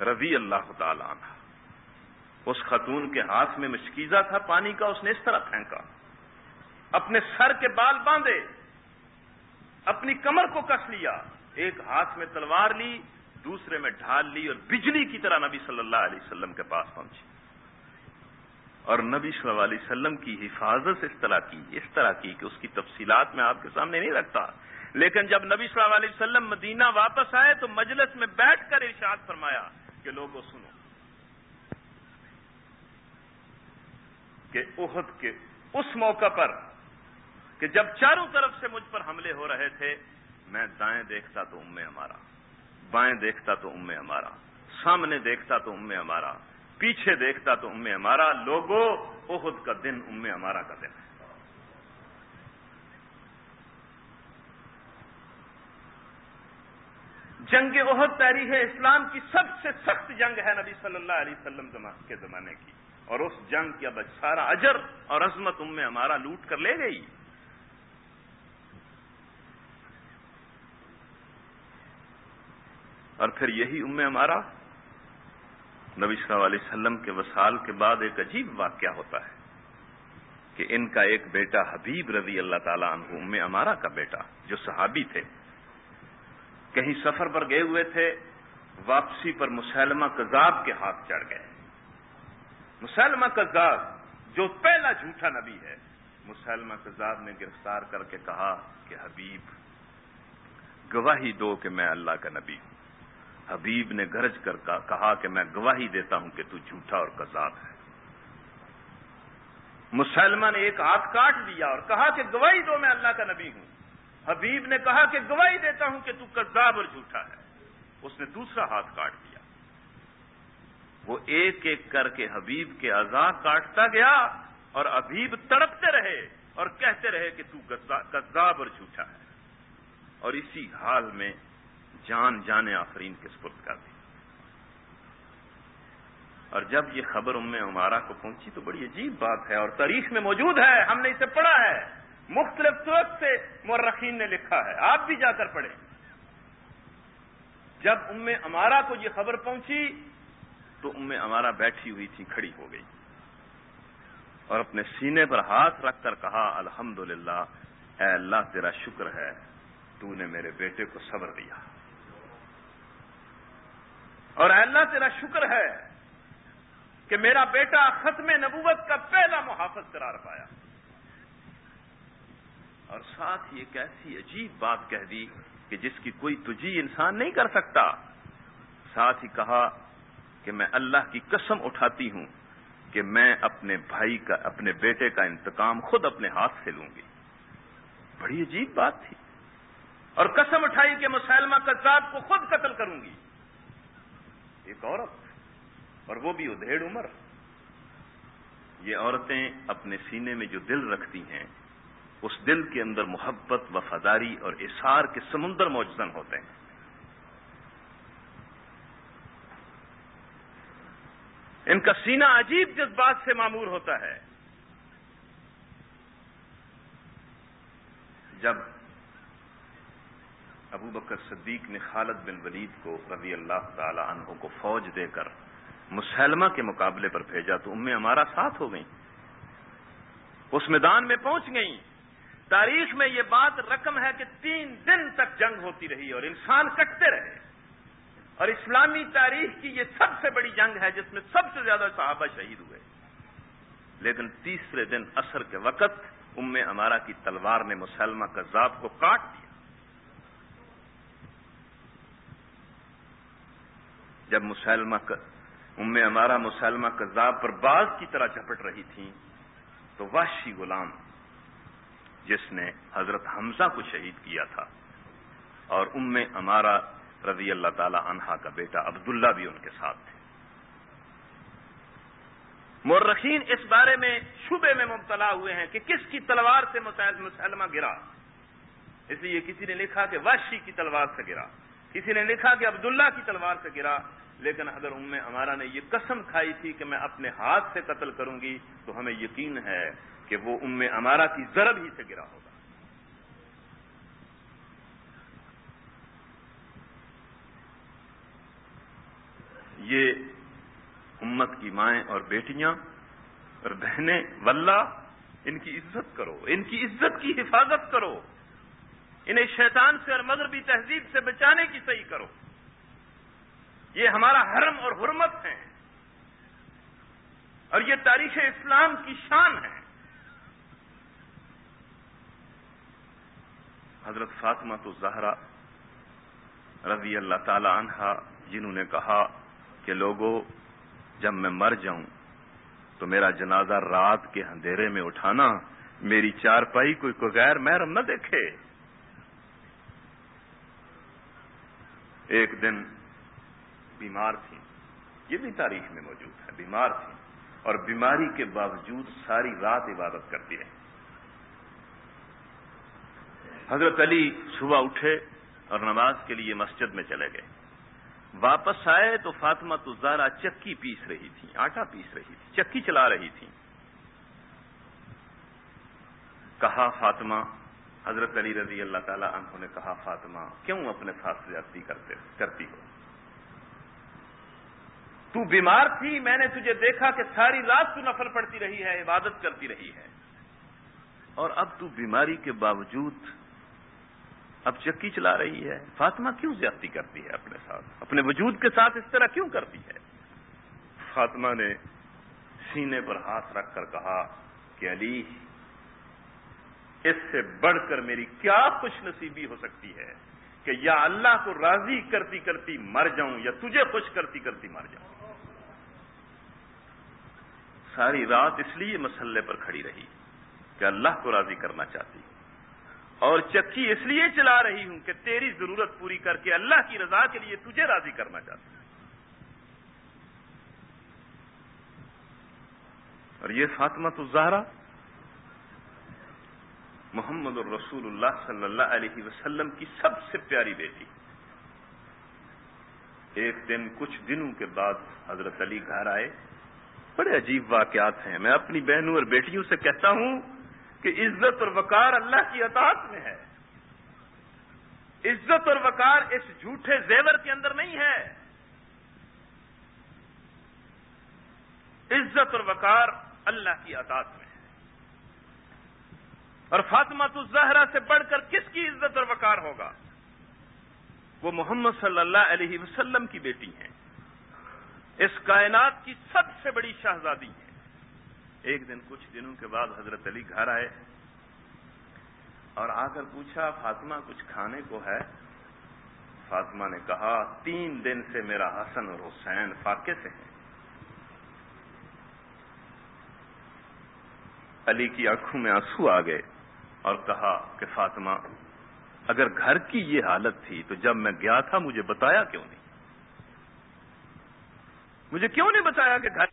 رضی اللہ تعالی عنہ۔ اس خاتون کے ہاتھ میں مشکیزہ تھا، پانی کا اس نے اس طرح پھینکا۔ اپنے سر کے بال باندھے، اپنی کمر کو کس لیا۔ ایک ہاتھ میں تلوار لی، دوسرے میں ڈھال لی اور بجلی کی طرح نبی صلی اللہ علیہ وسلم کے پاس پہنچی۔ اور نبی صلی اللہ علیہ وسلم کی حفاظت اس طرح کی، اس طرح کی کہ اس کی تفصیلات میں آپ کے سامنے نہیں رکھتا۔ لیکن جب نبی صلی اللہ علیہ وسلم مدینہ واپس آئے تو مجلس میں بیٹھ کر ارشاد فرمایا کہ لوگوں سنو کہ عہد کے اس موقع پر کہ جب چاروں طرف سے مجھ پر حملے ہو رہے تھے، میں دائیں دیکھتا تو ام ہمارا، بائیں دیکھتا تو ام ہمارا، سامنے دیکھتا تو ام ہمارا پیچھے دیکھتا تو ام ہمارا لوگوں عہد کا دن ام ہمارا کا دن۔ ہے جنگ عہد تحریح اسلام کی سب سے سخت جنگ ہے نبی صلی اللہ علیہ وسلم کے زمانے کی۔ اور اس جنگ کی اب سارا اجر اور عظمت ام ہمارا لوٹ کر لے گئی۔ اور پھر یہی ام ہمارا نبی صلی اللہ علیہ وسلم کے وسال کے بعد ایک عجیب واقعہ ہوتا ہے کہ ان کا ایک بیٹا حبیب رضی اللہ تعالیٰ عنہ، ام امارا کا بیٹا، جو صحابی تھے، کہیں سفر پر گئے ہوئے تھے، واپسی پر مسلمہ کذاب کے ہاتھ چڑھ گئے۔ مسلمہ کذاب، جو پہلا جھوٹا نبی ہے، مسلمہ کذاب نے گرفتار کر کے کہا کہ حبیب، گواہی دو کہ میں اللہ کا نبی ہوں۔ حبیب نے گرج کر کہا کہ میں گواہی دیتا ہوں کہ تو جھوٹا اور کذاب ہے۔ مسلمہ نے ایک ہاتھ کاٹ دیا اور کہا کہ گواہی دو میں اللہ کا نبی ہوں۔ حبیب نے کہا کہ گواہی دیتا ہوں کہ تو کذاب اور جھوٹا ہے۔ اس نے دوسرا ہاتھ کاٹ دیا وہ ایک ایک کر کے حبیب کے آزاد کاٹتا گیا اور حبیب تڑپتے رہے اور کہتے رہے کہ تو کذاب اور جھوٹا ہے۔ اور اسی حال میں جان جانے آفرین کے سپرد کر دی۔ اور جب یہ خبر ام عمارہ کو پہنچی تو بڑی عجیب بات ہے اور تاریخ میں موجود ہے، ہم نے اسے پڑھا ہے۔ مختلف طرق سے مورخین نے لکھا ہے، آپ بھی جا کر پڑھیں۔ جب ام امارا کو یہ خبر پہنچی تو ام امارا بیٹھی ہوئی تھی، کھڑی ہو گئی۔ اور اپنے سینے پر ہاتھ رکھ کر کہا الحمد اے اللہ، تیرا شکر ہے، تو نے میرے بیٹے کو صبر دیا۔ اور اللہ تیرا شکر ہے کہ میرا بیٹا ختم نبوت کا پہلا محافظ قرار پایا۔ اور ساتھ ہی ایک ایسی عجیب بات کہہ دی کہ جس کی کوئی تجھی انسان نہیں کر سکتا۔ ساتھ ہی کہا کہ میں اللہ کی قسم اٹھاتی ہوں کہ میں اپنے بھائی کا، اپنے بیٹے کا انتقام خود اپنے ہاتھ سے لوں گی۔ بڑی عجیب بات تھی۔ اور قسم اٹھائی کہ مسلمہ کذاب کو خود قتل کروں گی۔ ایک عورت اور وہ بھی ادھیڑ عمر۔ یہ عورتیں اپنے سینے میں جو دل رکھتی ہیں، اس دل کے اندر محبت، وفاداری اور اثار کے سمندر موجزن ہوتے ہیں۔ ان کا سینہ عجیب جذبات سے معمور ہوتا ہے۔ جب ابو بکر صدیق نے خالد بن ولید کو رضی اللہ تعالی عنہ کو فوج دے کر مسلمہ کے مقابلے پر بھیجا تو ان ہمارا ساتھ ہو گئی اس میدان میں پہنچ گئیں۔ تاریخ میں یہ بات رقم ہے کہ تین دن تک جنگ ہوتی رہی اور انسان کٹتے رہے۔ اور اسلامی تاریخ کی یہ سب سے بڑی جنگ ہے جس میں سب سے زیادہ صحابہ شہید ہوئے۔ لیکن تیسرے دن اثر کے وقت ام امارا کی تلوار نے مسلمہ کذاب کو کاٹ دیا۔ جب مسلمہ ام امارا مسلمہ کذاب پر باز کی طرح چپٹ رہی تھی تو وحشی غلام، جس نے حضرت حمزہ کو شہید کیا تھا، اور ام امارا رضی اللہ تعالی عنہا کا بیٹا عبداللہ بھی ان کے ساتھ تھے۔ مرخین اس بارے میں شبے میں مبتلا ہوئے ہیں کہ کس کی تلوار سے مسلمہ گرا۔ اس لیے کسی نے لکھا کہ واشی کی تلوار سے گرا۔ کسی نے لکھا کہ عبداللہ کی تلوار سے گرا، لیکن اگر ام ہمارا نے یہ قسم کھائی تھی کہ میں اپنے ہاتھ سے قتل کروں گی، تو ہمیں یقین ہے کہ وہ ام امارا کی ضرب ہی سے گرا ہوگا۔ یہ امت کی مائیں اور بیٹیاں اور بہنیں ولہ ان کی عزت کرو، ان کی عزت کی حفاظت کرو۔ انہیں شیطان سے اور مغربی تہذیب سے بچانے کی صحیح کرو۔ یہ ہمارا حرم اور حرمت ہے۔ اور یہ تاریخ اسلام کی شان ہے۔ حضرت فاطمہ تو زہرا رضی اللہ تعالی عنہا، جنہوں نے کہا کہ لوگوں جب میں مر جاؤں تو میرا جنازہ رات کے اندھیرے میں اٹھانا، میری چارپائی کوئی کو غیر محرم نہ دیکھے۔ ایک دن بیمار تھی یہ بھی تاریخ میں موجود ہے، بیمار تھی اور بیماری کے باوجود ساری رات عبادت کرتی رہی۔ حضرت علی صبح اٹھے اور نماز کے لیے مسجد میں چلے گئے۔ واپس آئے تو فاطمہ تزارا چکی پیس رہی تھی آٹا پیس رہی تھی چکی چلا رہی تھی کہا، فاطمہ حضرت علی رضی اللہ تعالی عنہ نے کہا، فاطمہ، کیوں اپنے ساتھ زیادتی کرتی ہو؟ تو بیمار تھی، میں نے تجھے دیکھا کہ ساری رات تو نفل پڑتی رہی ہے، عبادت کرتی رہی ہے۔ اور اب تو بیماری کے باوجود اب چکی چلا رہی ہے۔ فاطمہ کیوں زیادتی کرتی ہے اپنے ساتھ؟ اپنے وجود کے ساتھ اس طرح کیوں کرتی ہے؟ فاطمہ نے سینے پر ہاتھ رکھ کر کہا کہ علی اس سے بڑھ کر میری کیا خوش نصیبی ہو سکتی ہے کہ یا اللہ کو راضی کرتی کرتی مر جاؤں یا تجھے خوش کرتی کرتی مر جاؤں۔ ساری رات اس لیے مسلے پر کھڑی رہی کہ اللہ کو راضی کرنا چاہتی۔ اور چکی اس لیے چلا رہی ہوں کہ تیری ضرورت پوری کر کے اللہ کی رضا کے لیے تجھے راضی کرنا چاہتی۔ ہوں اور یہ فاطمہ تو زہرا محمد الرسول اللہ صلی اللہ علیہ وسلم کی سب سے پیاری بیٹی۔ ایک دن کچھ دنوں کے بعد حضرت علی گھر آئے۔ بڑے عجیب واقعات ہیں۔ میں اپنی بہنوں اور بیٹیوں سے کہتا ہوں کہ عزت اور وقار اللہ کی اطاعت میں ہے۔ عزت اور وقار اس جھوٹے زیور کے اندر نہیں ہے۔ عزت اور وقار اللہ کی اطاعت میں۔ اور فاطمہ تو زہرا سے بڑھ کر کس کی عزت اور وقار ہوگا؟ وہ محمد صلی اللہ علیہ وسلم کی بیٹی ہیں۔ اس کائنات کی سب سے بڑی شہزادی ہیں۔ ایک دن کچھ دنوں کے بعد حضرت علی گھر آئے اور آ کر پوچھا، فاطمہ کچھ کھانے کو ہے؟ فاطمہ نے کہا، تین دن سے میرا حسن اور حسین فاقے سے ہیں۔ علی کی آنکھوں میں آنسو آ گئے۔ اور کہا کہ فاطمہ، اگر گھر کی یہ حالت تھی تو جب میں گیا تھا مجھے بتایا کیوں نہیں؟ مجھے کیوں نہیں بتایا کہ گھر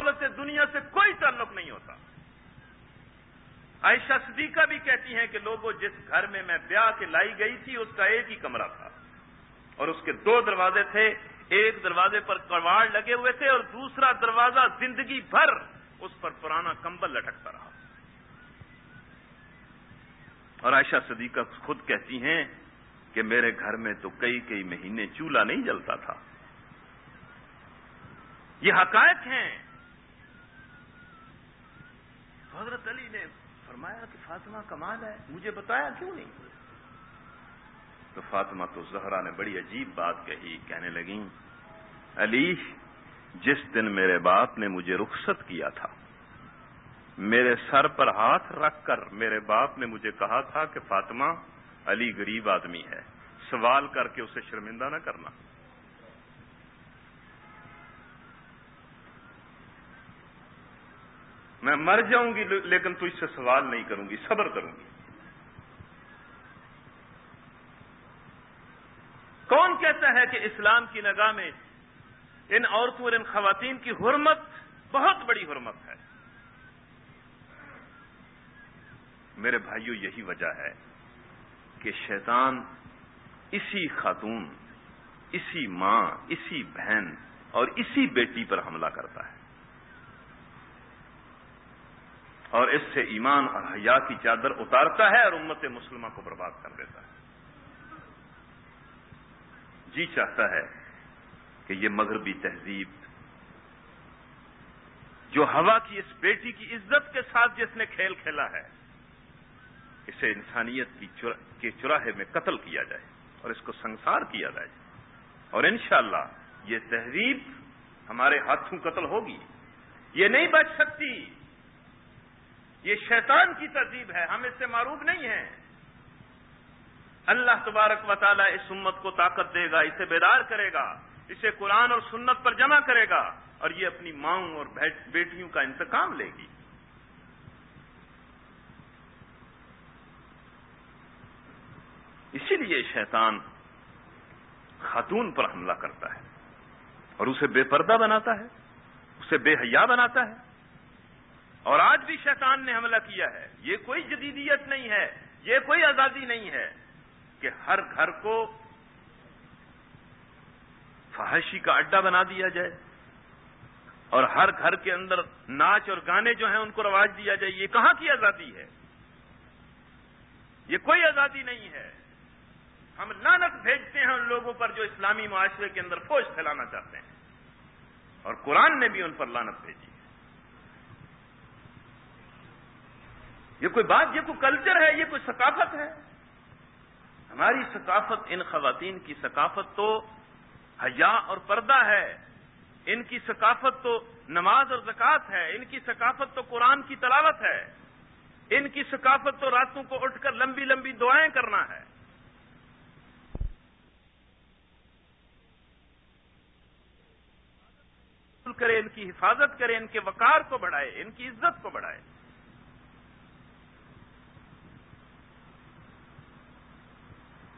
دولت سے دنیا سے کوئی تعلق نہیں ہوتا۔ عائشہ صدیقہ بھی کہتی ہیں کہ لوگوں جس گھر میں میں بیاہ کے لائی گئی تھی، اس کا ایک ہی کمرہ تھا۔ اور اس کے دو دروازے تھے، ایک دروازے پر کڑواڑ لگے ہوئے تھے اور دوسرا دروازہ زندگی بھر اس پر پرانا کمبل لٹکتا رہا۔ اور عائشہ صدیقہ خود کہتی ہیں کہ میرے گھر میں تو کئی کئی مہینے چولہا نہیں جلتا تھا۔ یہ حقائق ہیں۔ حضرت علی نے فرمایا کہ فاطمہ کمال ہے، مجھے بتایا کیوں نہیں؟ تو فاطمہ تو زہرا نے بڑی عجیب بات کہی، کہنے لگی علی، جس دن میرے باپ نے مجھے رخصت کیا تھا، میرے سر پر ہاتھ رکھ کر میرے باپ نے مجھے کہا تھا کہ فاطمہ، علی غریب آدمی ہے، سوال کر کے اسے شرمندہ نہ کرنا۔ میں مر جاؤں گی، لیکن تو اس سے سوال نہیں کروں گی، صبر کروں گی۔ کون کہتا ہے کہ اسلام کی نگاہ میں ان عورتوں اور ان خواتین کی حرمت بہت بڑی حرمت ہے؟ میرے بھائیوں یہی وجہ ہے کہ شیطان اسی خاتون، اسی ماں، اسی بہن اور اسی بیٹی پر حملہ کرتا ہے۔ اور اس سے ایمان اور حیا کی چادر اتارتا ہے اور امت مسلمہ کو برباد کر دیتا ہے۔ جی چاہتا ہے کہ یہ مغربی تہذیب جو ہوا کی اس بیٹی کی عزت کے ساتھ جس نے کھیل کھیلا ہے، اسے انسانیت کی کے چراہے میں قتل کیا جائے اور اس کو سنسار کیا جائے۔ اور انشاءاللہ یہ تہذیب ہمارے ہاتھوں قتل ہوگی۔ یہ نہیں بچ سکتی۔ یہ شیطان کی تہذیب ہے، ہم اس سے معروف نہیں ہیں۔ اللہ تبارک و تعالیٰ اس امت کو طاقت دے گا، اسے بیدار کرے گا، اسے قرآن اور سنت پر جمع کرے گا اور یہ اپنی ماؤں اور بیٹیوں کا انتقام لے گی۔ اسی لیے شیطان خاتون پر حملہ کرتا ہے اور اسے بے پردہ بناتا ہے، اسے بے حیا بناتا ہے۔ اور آج بھی شیطان نے حملہ کیا ہے۔ یہ کوئی جدیدیت نہیں ہے، یہ کوئی آزادی نہیں ہے کہ ہر گھر کو فحاشی کا اڈا بنا دیا جائے اور ہر گھر کے اندر ناچ اور گانے جو ہیں ان کو رواج دیا جائے۔ یہ کہاں کی آزادی ہے؟ یہ کوئی آزادی نہیں ہے۔ ہم لانت بھیجتے ہیں ان لوگوں پر جو اسلامی معاشرے کے اندر فوج پھیلانا چاہتے ہیں اور قرآن نے بھی ان پر لانت بھیجی۔ یہ کوئی بات، یہ کوئی کلچر ہے، یہ کوئی ثقافت ہے؟ ہماری ثقافت، ان خواتین کی ثقافت تو حیا اور پردہ ہے۔ ان کی ثقافت تو نماز اور زکوٰۃ ہے۔ ان کی ثقافت تو قرآن کی تلاوت ہے۔ ان کی ثقافت تو راتوں کو اٹھ کر لمبی لمبی دعائیں کرنا ہے۔ کرے ان کی حفاظت کرے ان کے وقار کو بڑھائے ان کی عزت کو بڑھائے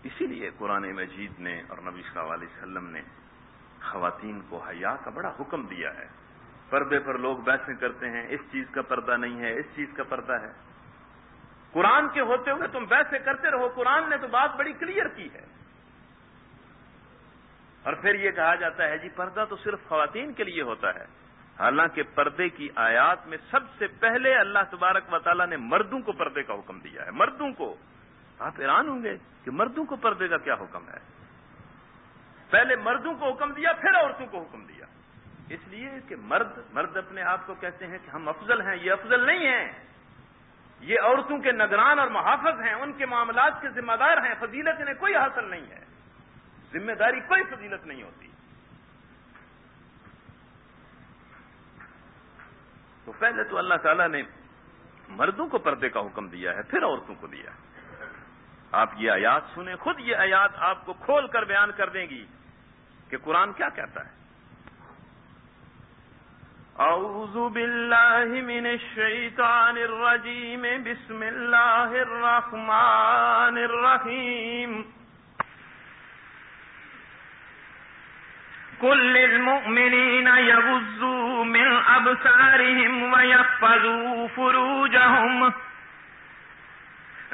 اسی لیے قرآن مجید نے اور نبی صلی اللہ علیہ وسلم نے خواتین کو حیا کا بڑا حکم دیا ہے۔ پردے پر لوگ بحثیں کرتے ہیں، اس چیز کا پردہ نہیں ہے، اس چیز کا پردہ ہے۔ قرآن کے ہوتے ہوئے تم بحثیں کرتے رہو، قرآن نے تو بات بڑی کلیئر کی ہے۔ اور پھر یہ کہا جاتا ہے جی پردہ تو صرف خواتین کے لیے ہوتا ہے۔ حالانکہ پردے کی آیات میں سب سے پہلے اللہ تبارک و تعالیٰ نے مردوں کو پردے کا حکم دیا ہے۔ مردوں کو۔ آپ حیران ہوں گے کہ مردوں کو پردے کا کیا حکم ہے؟ پہلے مردوں کو حکم دیا، پھر عورتوں کو حکم دیا۔ اس لیے کہ مرد مرد اپنے آپ کو کہتے ہیں کہ ہم افضل ہیں، یہ افضل نہیں ہیں۔ یہ عورتوں کے نگران اور محافظ ہیں، ان کے معاملات کے ذمہ دار ہیں، فضیلت انہیں کوئی حاصل نہیں ہے۔ ذمہ داری کوئی فضیلت نہیں ہوتی۔ تو پہلے تو اللہ تعالیٰ نے مردوں کو پردے کا حکم دیا ہے، پھر عورتوں کو دیا ہے۔ آپ یہ آیات سنیں، خود یہ آیات آپ کو کھول کر بیان کر دیں گی کہ قرآن کیا کہتا ہے۔ اعوذ باللہ من الشیطان الرجیم، بسم اللہ الرحمن الرحیم۔ كل المؤمنين يغزوا من أبصارهم ويحفظوا فروجهم۔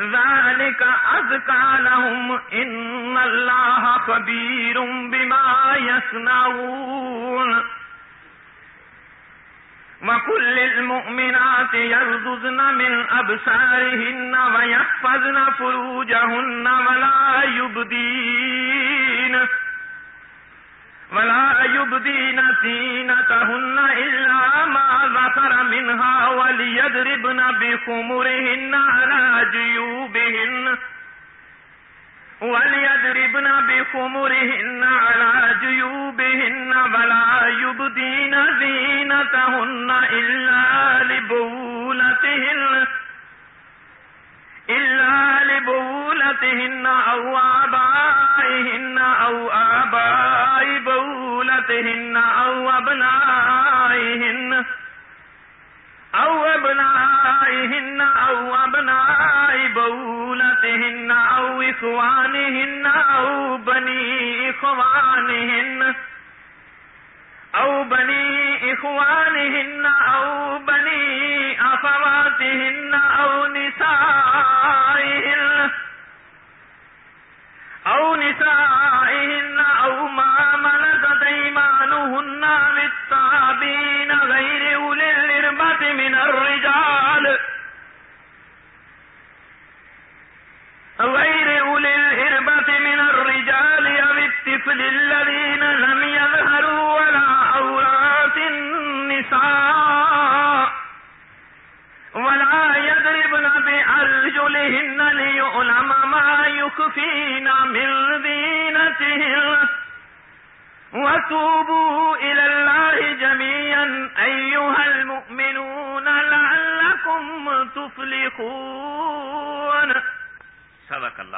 ذلك أذكى لهم إن الله خبير بما يصنعون وكل المؤمنات يرضزن من أبصارهن ويحفظن فروجهن ولا يبدين يبدين زينتهن إلا ما ذكر منها وليضربن بخمرهن على جيوبهن وليضربن بخمرهن على جيوبهن ولا يبدين زينتهن إلا لبولتهن إلا لبولتهن أو آبائهن أو آباء أو أبنائهن أو أبناء بولتهن بني إخوانهن أو بني أخواتهن أو نسائهن أو نسائهن أو ما ملكت أيمانهن من الرجال. غير أولي الإربة من الرجال أو الطفل الذين لم يظهروا على عورات النساء. ولا يضربن بأرجلهن ليعلم ما يخفين من زينتهن. وتوبوا إلى الله جميعا أيها المؤمنون لعلكم تفلحون صدق اللہ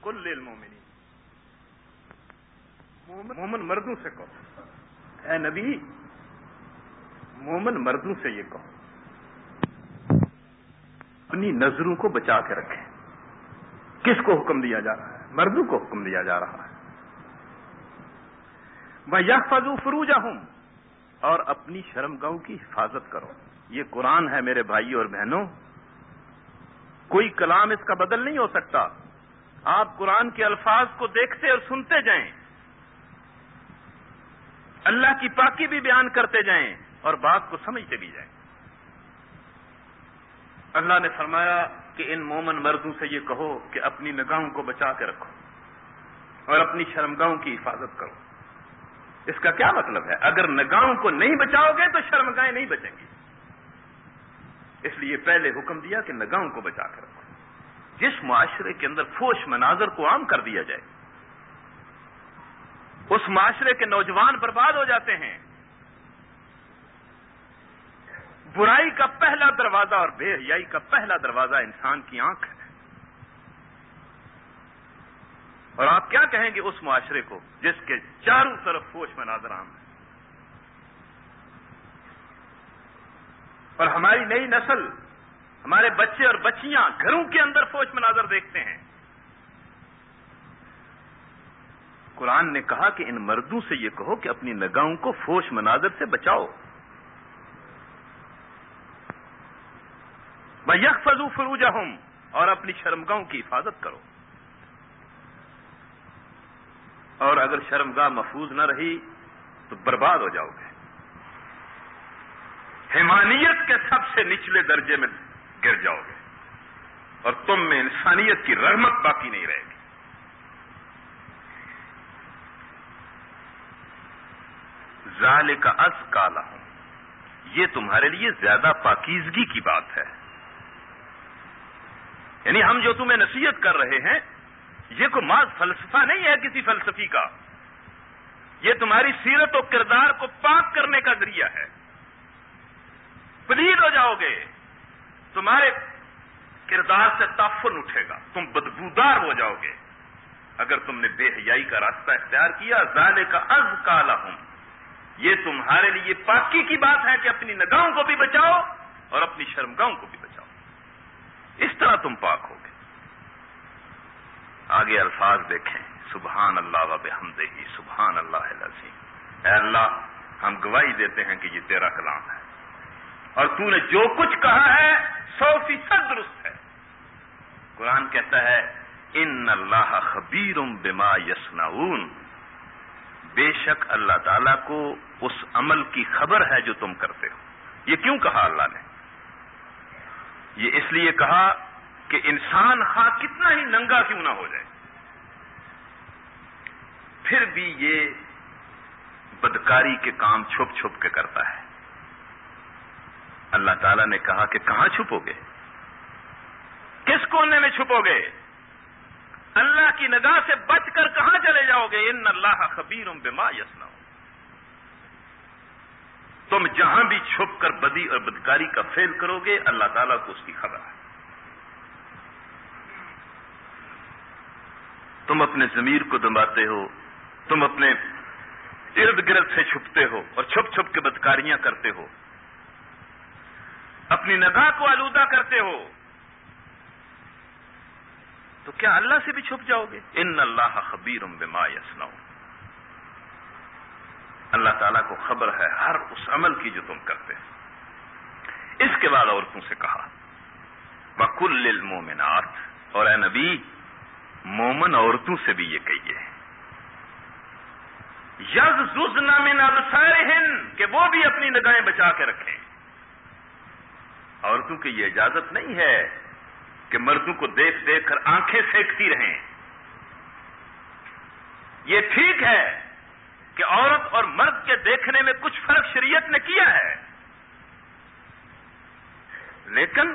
کل المومنین مومن مردوں سے کہو۔ اے نبی، مومن مردوں سے یہ کہو۔ اپنی نظروں کو بچا کے رکھیں۔ کس کو حکم دیا جا رہا ہے؟ مردوں کو حکم دیا جا رہا ہے۔ میں یہ فضو فروجا ہوں اور اپنی شرم گاؤں کی حفاظت کرو۔ یہ قرآن ہے میرے بھائی اور بہنوں۔ کوئی کلام اس کا بدل نہیں ہو سکتا۔ آپ قرآن کے الفاظ کو دیکھتے اور سنتے جائیں۔ اللہ کی پاکی بھی بیان کرتے جائیں اور بات کو سمجھتے بھی جائیں۔ اللہ نے فرمایا کہ ان مومن مردوں سے یہ کہو کہ اپنی نگاہوں کو بچا کے رکھو اور اپنی شرمگاہوں کی حفاظت کرو۔ اس کا کیا مطلب ہے؟ اگر نگاہوں کو نہیں بچاؤ گے تو شرمگاہیں نہیں بچیں گی۔ اس لیے پہلے حکم دیا کہ نگاہوں کو بچا کر رکھو۔ جس معاشرے کے اندر فوش مناظر کو عام کر دیا جائے، اس معاشرے کے نوجوان برباد ہو جاتے ہیں برائی کا پہلا دروازہ اور بے حیائی کا پہلا دروازہ انسان کی آنکھ ہے۔ اور آپ کیا کہیں گے اس معاشرے کو جس کے چاروں طرف فوش مناظر عام ہے؟ اور ہماری نئی نسل، ہمارے بچے اور بچیاں گھروں کے اندر فوج مناظر دیکھتے ہیں۔ قرآن نے کہا کہ ان مردوں سے یہ کہو کہ اپنی نگاہوں کو فوش مناظر سے بچاؤ۔ یک فضو فروجہ ہوں اور اپنی شرمگاہوں کی حفاظت کرو۔ اور اگر شرمگاہ محفوظ نہ رہی، تو برباد ہو جاؤ گے۔ حیمانیت کے سب سے نچلے درجے میں گر جاؤ گے۔ اور تم میں انسانیت کی رحمت باقی نہیں رہے گی۔ ظال کا از کالا ہوں یہ تمہارے لیے زیادہ پاکیزگی کی بات ہے۔ یعنی ہم جو تمہیں نصیحت کر رہے ہیں، یہ کوئی ماض فلسفہ نہیں ہے کسی فلسفی کا۔ یہ تمہاری سیرت و کردار کو پاک کرنے کا ذریعہ ہے۔ پلید ہو جاؤ گے۔ تمہارے کردار سے تافن اٹھے گا۔ تم بدبودار ہو جاؤ گے۔ اگر تم نے بے حیائی کا راستہ اختیار کیا زالے کا از کالا ہوں یہ تمہارے لیے پاکی کی بات ہے کہ اپنی نگاہوں کو بھی بچاؤ اور اپنی شرمگاہوں کو بھی اس طرح تم پاک ہو گے آگے الفاظ دیکھیں۔ سبحان اللہ و بحمدہ ہی سبحان اللہ العظیم۔ اے اللہ، ہم گواہی دیتے ہیں کہ یہ تیرا کلام ہے۔ اور تو نے جو کچھ کہا ہے، سو فیصد درست ہے۔ قرآن کہتا ہے، ان اللہ خبیر بما یسنعون بے شک اللہ تعالی کو اس عمل کی خبر ہے جو تم کرتے ہو۔ یہ کیوں کہا اللہ نے؟ یہ اس لیے کہا کہ انسان خواہ کتنا ہی ننگا کیوں نہ ہو جائے۔ پھر بھی یہ بدکاری کے کام چھپ چھپ کے کرتا ہے۔ اللہ تعالی نے کہا کہ کہاں چھپو گے؟ کس کونے میں چھپو گے؟ اللہ کی نگاہ سے بچ کر کہاں چلے جاؤ گے؟ ان اللہ خبیر بما یسنا تم جہاں بھی چھپ کر بدی اور بدکاری کا فیل کرو گے، اللہ تعالیٰ کو اس کی خبر ہے۔ تم اپنے ضمیر کو دباتے ہو، تم اپنے ارد گرد سے چھپتے ہو اور چھپ چھپ کے بدکاریاں کرتے ہو۔ اپنی نگاہ کو آلودہ کرتے ہو۔ تو کیا اللہ سے بھی چھپ جاؤ گے؟ ان اللہ خبیر بما یسناؤ اللہ تعالیٰ کو خبر ہے، ہر اس عمل کی جو تم کرتے اس کے بعد عورتوں سے کہا بکل المومنات اور اے نبی، مومن عورتوں سے بھی یہ کہیے۔ یز زز نامن ہند کہ وہ بھی اپنی نگاہیں بچا کے رکھیں۔ عورتوں کی یہ اجازت نہیں ہے کہ مردوں کو دیکھ دیکھ کر آنکھیں سینکتی رہیں۔ یہ ٹھیک ہے کہ عورت اور مرد کے دیکھنے میں کچھ فرق شریعت نے کیا ہے۔ لیکن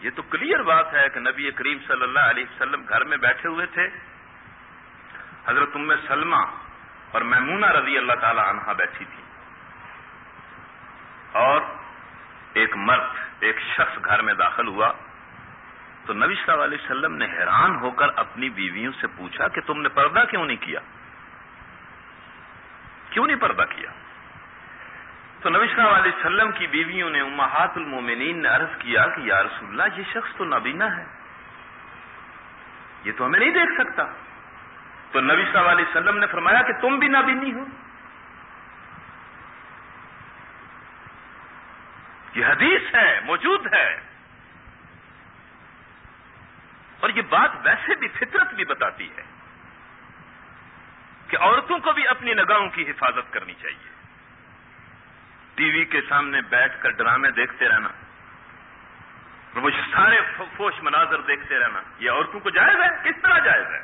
یہ تو کلیئر بات ہے کہ نبی کریم صلی اللہ علیہ وسلم گھر میں بیٹھے ہوئے تھے۔ حضرت ام سلمہ اور میمونہ رضی اللہ تعالی عنہا بیٹھی تھی اور ایک مرد، ایک شخص گھر میں داخل ہوا۔ تو نبی صلی اللہ علیہ وسلم نے حیران ہو کر اپنی بیویوں سے پوچھا کہ تم نے پردہ کیوں نہیں کیا؟ کیوں نہیں پردہ کیا؟ تو نبی صلی اللہ علیہ وسلم کی بیویوں نے امہات المومنین نے عرض کیا کہ یا رسول اللہ، یہ شخص تو نابینا ہے۔ یہ تو ہمیں نہیں دیکھ سکتا۔ تو نبی صلی اللہ علیہ وسلم نے فرمایا کہ تم بھی نابینی ہو۔ یہ حدیث ہے، موجود ہے۔ اور یہ بات ویسے بھی فطرت بھی بتاتی ہے۔ کہ عورتوں کو بھی اپنی نگاہوں کی حفاظت کرنی چاہیے۔ ٹی وی کے سامنے بیٹھ کر ڈرامے دیکھتے رہنا، وہ سارے فوش مناظر دیکھتے رہنا، یہ عورتوں کو جائز ہے؟ کس طرح جائز ہے؟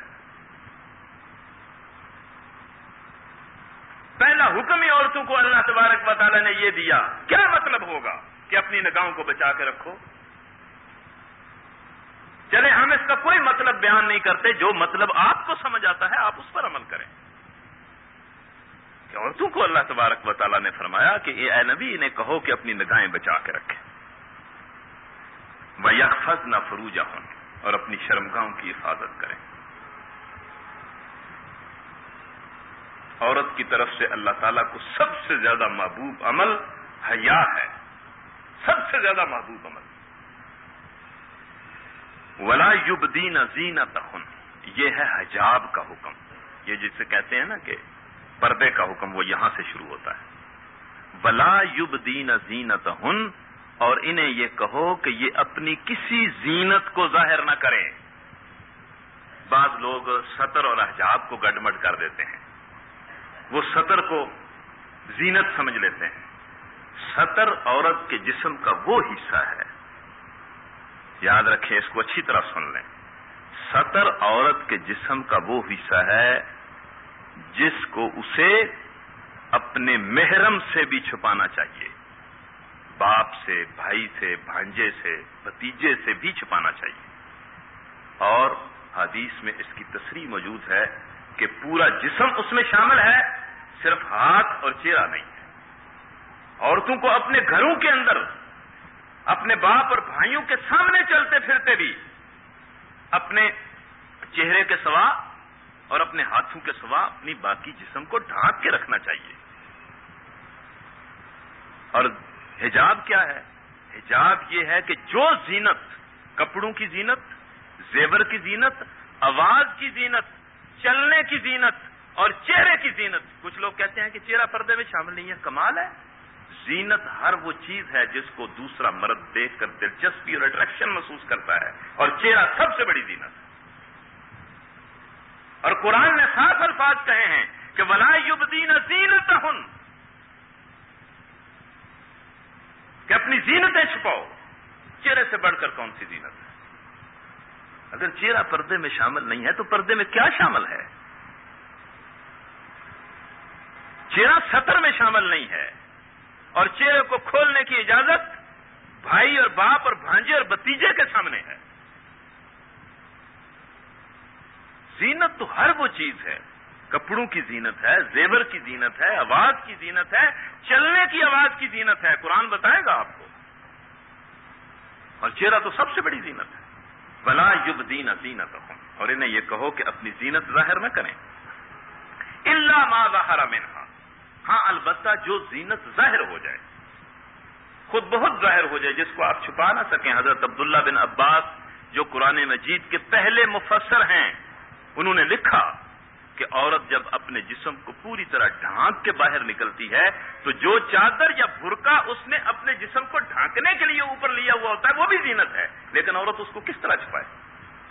پہلا حکم ہی عورتوں کو اللہ تبارک و تعالی نے یہ دیا، کیا مطلب ہوگا کہ اپنی نگاہوں کو بچا کے رکھو؟ چلے ہم اس کا کوئی مطلب بیان نہیں کرتے، جو مطلب آپ کو سمجھ آتا ہے، آپ اس پر عمل کریں۔ کہ عورتوں کو اللہ تبارک و تعالیٰ نے فرمایا کہ اے نبی، انہیں کہو کہ اپنی نگاہیں بچا کے رکھیں۔ وہ یکفز نہ فروجہ ہوں اور اپنی شرمگاہوں کی حفاظت کریں۔ عورت کی طرف سے اللہ تعالیٰ کو سب سے زیادہ محبوب عمل حیا ہے۔ سب سے زیادہ محبوب عمل۔ ولا یبدین زینت یہ ہے حجاب کا حکم۔ یہ جسے کہتے ہیں نا کہ پردے کا حکم وہ یہاں سے شروع ہوتا ہے۔ ولا یبدین زینت ہن اور انہیں یہ کہو کہ یہ اپنی کسی زینت کو ظاہر نہ کریں۔ بعض لوگ سطر اور احجاب کو گڈمڈ کر دیتے ہیں۔ وہ سطر کو زینت سمجھ لیتے ہیں۔ سطر عورت کے جسم کا وہ حصہ ہے۔ یاد رکھیں، اس کو اچھی طرح سن لیں۔ سطر عورت کے جسم کا وہ حصہ ہے جس کو اسے اپنے محرم سے بھی چھپانا چاہیے۔ باپ سے، بھائی سے، بھانجے سے بتیجے سے بھی چھپانا چاہیے۔ اور حدیث میں اس کی تصریح موجود ہے کہ پورا جسم اس میں شامل ہے، صرف ہاتھ اور چہرہ نہیں۔ ہے عورتوں کو اپنے گھروں کے اندر، اپنے باپ اور بھائیوں کے سامنے چلتے پھرتے بھی، اپنے چہرے کے سوا اور اپنے ہاتھوں کے سوا اپنی باقی جسم کو ڈھانک کے رکھنا چاہیے۔ اور حجاب کیا ہے؟ حجاب یہ ہے کہ جو زینت، کپڑوں کی زینت، زیور کی زینت، آواز کی زینت، چلنے کی زینت اور چہرے کی زینت، کچھ لوگ کہتے ہیں کہ چہرہ پردے میں شامل نہیں ہے، کمال ہے۔ زینت ہر وہ چیز ہے جس کو دوسرا مرد دیکھ کر دلچسپی اور اٹریکشن محسوس کرتا ہے اور چہرہ سب سے بڑی زینت۔ ہے اور قرآن نے صاف الفاظ کہے ہیں کہ ولا یبدین زینت ہن کہ اپنی زینتیں چھپاؤ۔ چہرے سے بڑھ کر کون سی زینت ہے؟ اگر چہرہ پردے میں شامل نہیں ہے تو پردے میں کیا شامل ہے؟ چہرہ سطر میں شامل نہیں ہے اور چہرے کو کھولنے کی اجازت بھائی اور باپ اور بھانجے اور بتیجے کے سامنے ہے۔ زینت تو ہر وہ چیز ہے۔ کپڑوں کی زینت ہے، زیور کی زینت ہے، آواز کی زینت ہے، چلنے کی آواز کی زینت ہے۔ قرآن بتائے گا آپ کو۔ اور چہرہ تو سب سے بڑی زینت ہے۔ بلا یب دین زینت اور انہیں یہ کہو کہ اپنی زینت ظاہر نہ کریں۔ اللہ ما ظاہر منہا ہاں البتہ جو زینت ظاہر ہو جائے۔ خود بہت ظاہر ہو جائے، جس کو آپ چھپا نہ سکیں۔ حضرت عبداللہ بن عباس جو قرآن مجید کے پہلے مفسر ہیں انہوں نے لکھا کہ عورت جب اپنے جسم کو پوری طرح ڈھانک کے باہر نکلتی ہے، تو جو چادر یا برقع اس نے اپنے جسم کو ڈھانکنے کے لیے اوپر لیا ہوا ہوتا ہے، وہ بھی زینت ہے۔ لیکن عورت اس کو کس طرح چھپائے؟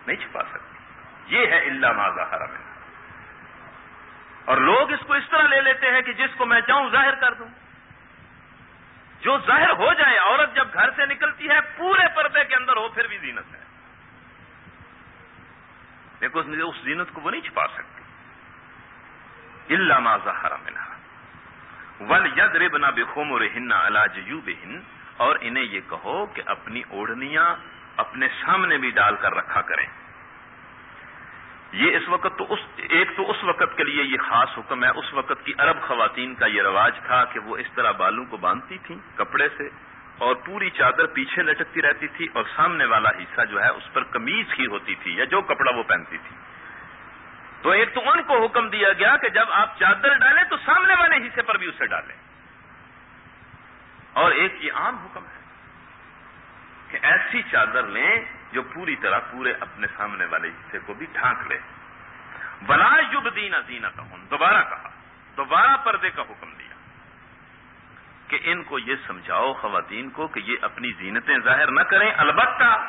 نہیں چھپا سکتی۔ یہ ہے اللہ ماضا اور لوگ اس کو اس طرح لے لیتے ہیں کہ جس کو میں چاہوں ظاہر کر دوں۔ جو ظاہر ہو جائے، عورت جب گھر سے نکلتی ہے، پورے پردے کے اندر ہو، پھر بھی زینت ہے۔ لیکن اس زینت کو وہ نہیں چھپا سکتی۔ اللہ ما ظہر منہا۔ ول ید ربنا بخوم رہنا علاج یو بہن اور انہیں یہ کہو کہ اپنی اوڑھنیاں اپنے سامنے بھی ڈال کر رکھا کریں۔ یہ اس وقت تو اس ایک تو اس وقت کے لیے یہ خاص حکم ہے، اس وقت کی عرب خواتین کا یہ رواج تھا کہ وہ اس طرح بالوں کو باندھتی تھیں کپڑے سے۔ اور پوری چادر پیچھے لٹکتی رہتی تھی اور سامنے والا حصہ جو ہے اس پر کمیز کی ہوتی تھی یا جو کپڑا وہ پہنتی تھی۔ تو ایک تو ان کو حکم دیا گیا کہ جب آپ چادر ڈالیں تو سامنے والے حصے پر بھی اسے ڈالیں۔ اور ایک یہ عام حکم ہے کہ ایسی چادر لیں جو پوری طرح پورے اپنے سامنے والے حصے کو بھی ڈھانک لے۔ بلا یوب دینا دینا کا دوبارہ کہا۔ دوبارہ پردے کا حکم دیا۔ کہ ان کو یہ سمجھاؤ خواتین کو کہ یہ اپنی زینتیں ظاہر نہ کریں۔ البتہ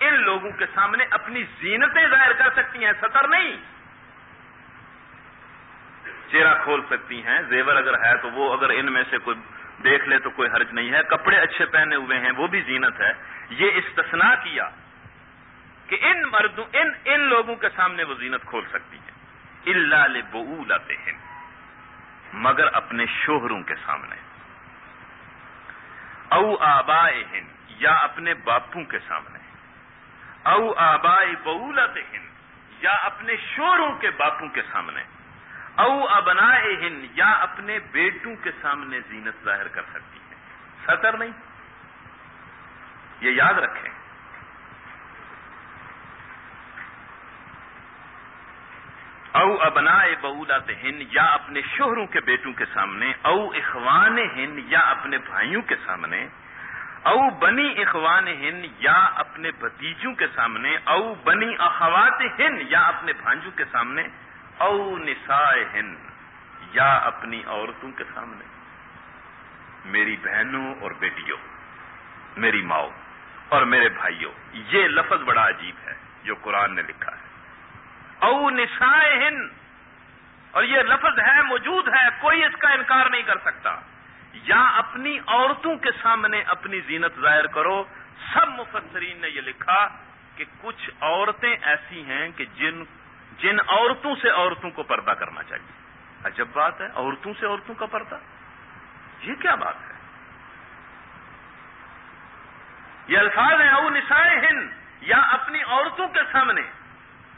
ان لوگوں کے سامنے اپنی زینتیں ظاہر کر سکتی ہیں، سطر نہیں۔ چہرہ کھول سکتی ہیں۔ زیور اگر ہے تو وہ اگر ان میں سے کوئی دیکھ لے تو کوئی حرج نہیں ہے۔ کپڑے اچھے پہنے ہوئے ہیں، وہ بھی زینت ہے۔ یہ استثناء کیا کہ ان مردوں، ان ان لوگوں کے سامنے وہ زینت کھول سکتی ہیں۔ اللہ لبول مگر اپنے شوہروں کے سامنے۔ او آبائے ہند یا اپنے باپوں کے سامنے۔ او آبائے بولت ہند یا اپنے شوروں کے باپوں کے سامنے۔ او ابنا ہند یا اپنے بیٹوں کے سامنے زینت ظاہر کر سکتی ہیں۔ سطر نہیں؟ یہ یاد رکھیں۔ او ابنا بولت ہند یا اپنے شوہروں کے بیٹوں کے سامنے، او اخوان ہند یا اپنے بھائیوں کے سامنے، او بنی اخوان ہن یا اپنے بھتیجوں کے سامنے، او بنی اخوات ہن یا اپنے بھانجوں کے سامنے، او نسائے ہن یا اپنی عورتوں کے سامنے۔ میری بہنوں اور بیٹیوں، میری ماؤ اور میرے بھائیوں، یہ لفظ بڑا عجیب ہے جو قرآن نے لکھا ہے۔ او نسائے ہن اور یہ لفظ ہے، موجود ہے، کوئی اس کا انکار نہیں کر سکتا۔ یا اپنی عورتوں کے سامنے اپنی زینت ظاہر کرو۔ سب مفسرین نے یہ لکھا کہ کچھ عورتیں ایسی ہیں کہ جن جن عورتوں سے عورتوں کو پردہ کرنا چاہیے۔ عجب بات ہے، عورتوں سے عورتوں کا پردہ؟ یہ کیا بات ہے؟ یہ الفاظ ہیں، او نسائے ہند یا اپنی عورتوں کے سامنے۔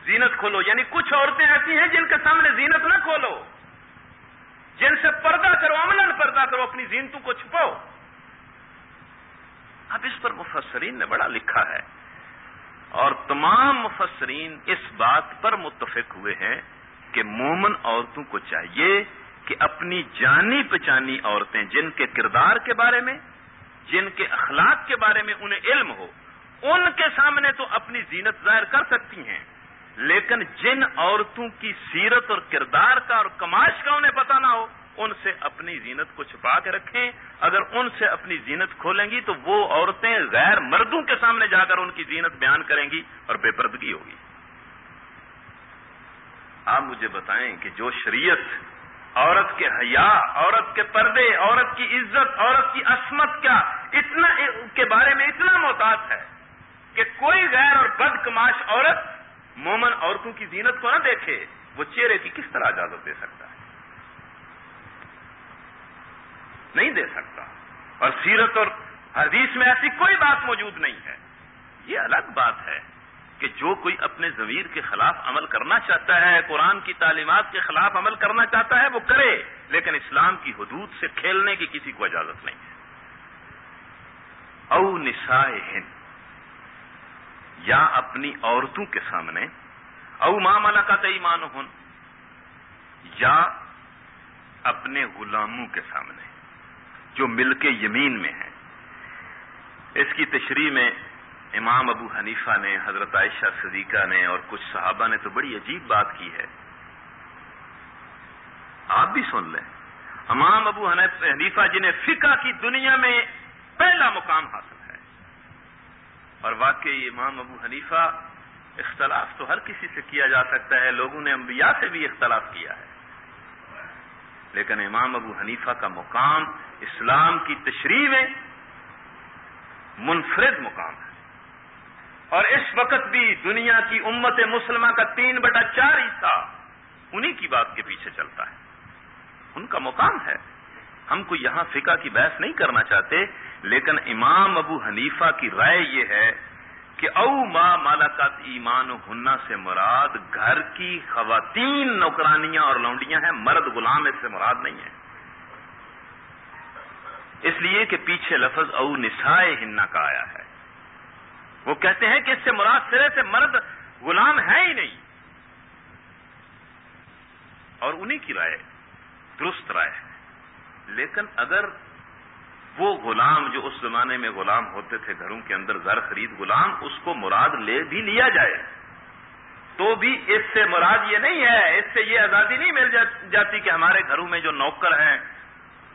زینت کھولو۔ یعنی کچھ عورتیں ایسی ہیں جن کے سامنے زینت نہ کھولو۔ جن سے پردہ کرو عمل پردہ کرو، اپنی زینتوں کو چھپاؤ۔ اب اس پر مفسرین نے بڑا لکھا ہے۔ اور تمام مفسرین اس بات پر متفق ہوئے ہیں کہ مومن عورتوں کو چاہیے کہ اپنی جانی پہچانی عورتیں، جن کے کردار کے بارے میں، جن کے اخلاق کے بارے میں انہیں علم ہو، ان کے سامنے تو اپنی زینت ظاہر کر سکتی ہیں۔ لیکن جن عورتوں کی سیرت اور کردار کا اور کماش کا انہیں پتہ نہ ہو، ان سے اپنی زینت کو چھپا کے رکھیں۔ اگر ان سے اپنی زینت کھولیں گی تو وہ عورتیں غیر مردوں کے سامنے جا کر ان کی زینت بیان کریں گی اور بے پردگی ہوگی۔ آپ مجھے بتائیں کہ جو شریعت عورت کے حیا، عورت کے پردے، عورت کی عزت، عورت کی عصمت کیا اتنا کے بارے میں اتنا محتاط ہے کہ کوئی غیر اور بد کماش عورت مومن عورتوں کی زینت کو نہ دیکھے، وہ چہرے کی کس طرح اجازت دے سکتا ہے؟ نہیں دے سکتا۔ اور سیرت اور حدیث میں ایسی کوئی بات موجود نہیں ہے۔ یہ الگ بات ہے کہ جو کوئی اپنے ضمیر کے خلاف عمل کرنا چاہتا ہے، قرآن کی تعلیمات کے خلاف عمل کرنا چاہتا ہے، وہ کرے، لیکن اسلام کی حدود سے کھیلنے کی کسی کو اجازت نہیں ہے۔ او نسائے ہند یا اپنی عورتوں کے سامنے، او ماں مالا کا ایمان ہن یا اپنے غلاموں کے سامنے، جو مل کے یمین میں ہیں۔ اس کی تشریح میں امام ابو حنیفہ نے، حضرت عائشہ صدیقہ نے اور کچھ صحابہ نے تو بڑی عجیب بات کی ہے۔ آپ بھی سن لیں، امام ابو حنیفہ جنہیں فقہ کی دنیا میں پہلا مقام حاصل اور واقعی امام ابو حنیفہ اختلاف تو ہر کسی سے کیا جا سکتا ہے، لوگوں نے انبیاء سے بھی اختلاف کیا ہے۔ لیکن امام ابو حنیفہ کا مقام اسلام کی تشریح میں منفرد مقام ہے۔ اور اس وقت بھی دنیا کی امت مسلمہ کا تین بٹا چار حصہ انہی کی بات کے پیچھے چلتا ہے۔ ان کا مقام ہے۔ ہم کو یہاں فقہ کی بحث نہیں کرنا چاہتے۔ لیکن امام ابو حنیفہ کی رائے یہ ہے کہ او ماں مالاکات ایمان و ہننا سے مراد گھر کی خواتین نوکرانیاں اور لونڈیاں ہیں، مرد غلام اس سے مراد نہیں ہے اس لیے کہ پیچھے لفظ او نسائے ہننا کا آیا ہے۔ وہ کہتے ہیں کہ اس سے مراد سرے سے مرد غلام ہے ہی نہیں۔ اور انہی کی رائے، درست رائے ہے۔ لیکن اگر وہ غلام جو اس زمانے میں غلام ہوتے تھے، گھروں کے اندر زر خرید غلام، اس کو مراد لے بھی لیا جائے۔ تو بھی اس سے مراد یہ نہیں ہے، اس سے یہ آزادی نہیں مل جاتی کہ ہمارے گھروں میں جو نوکر ہیں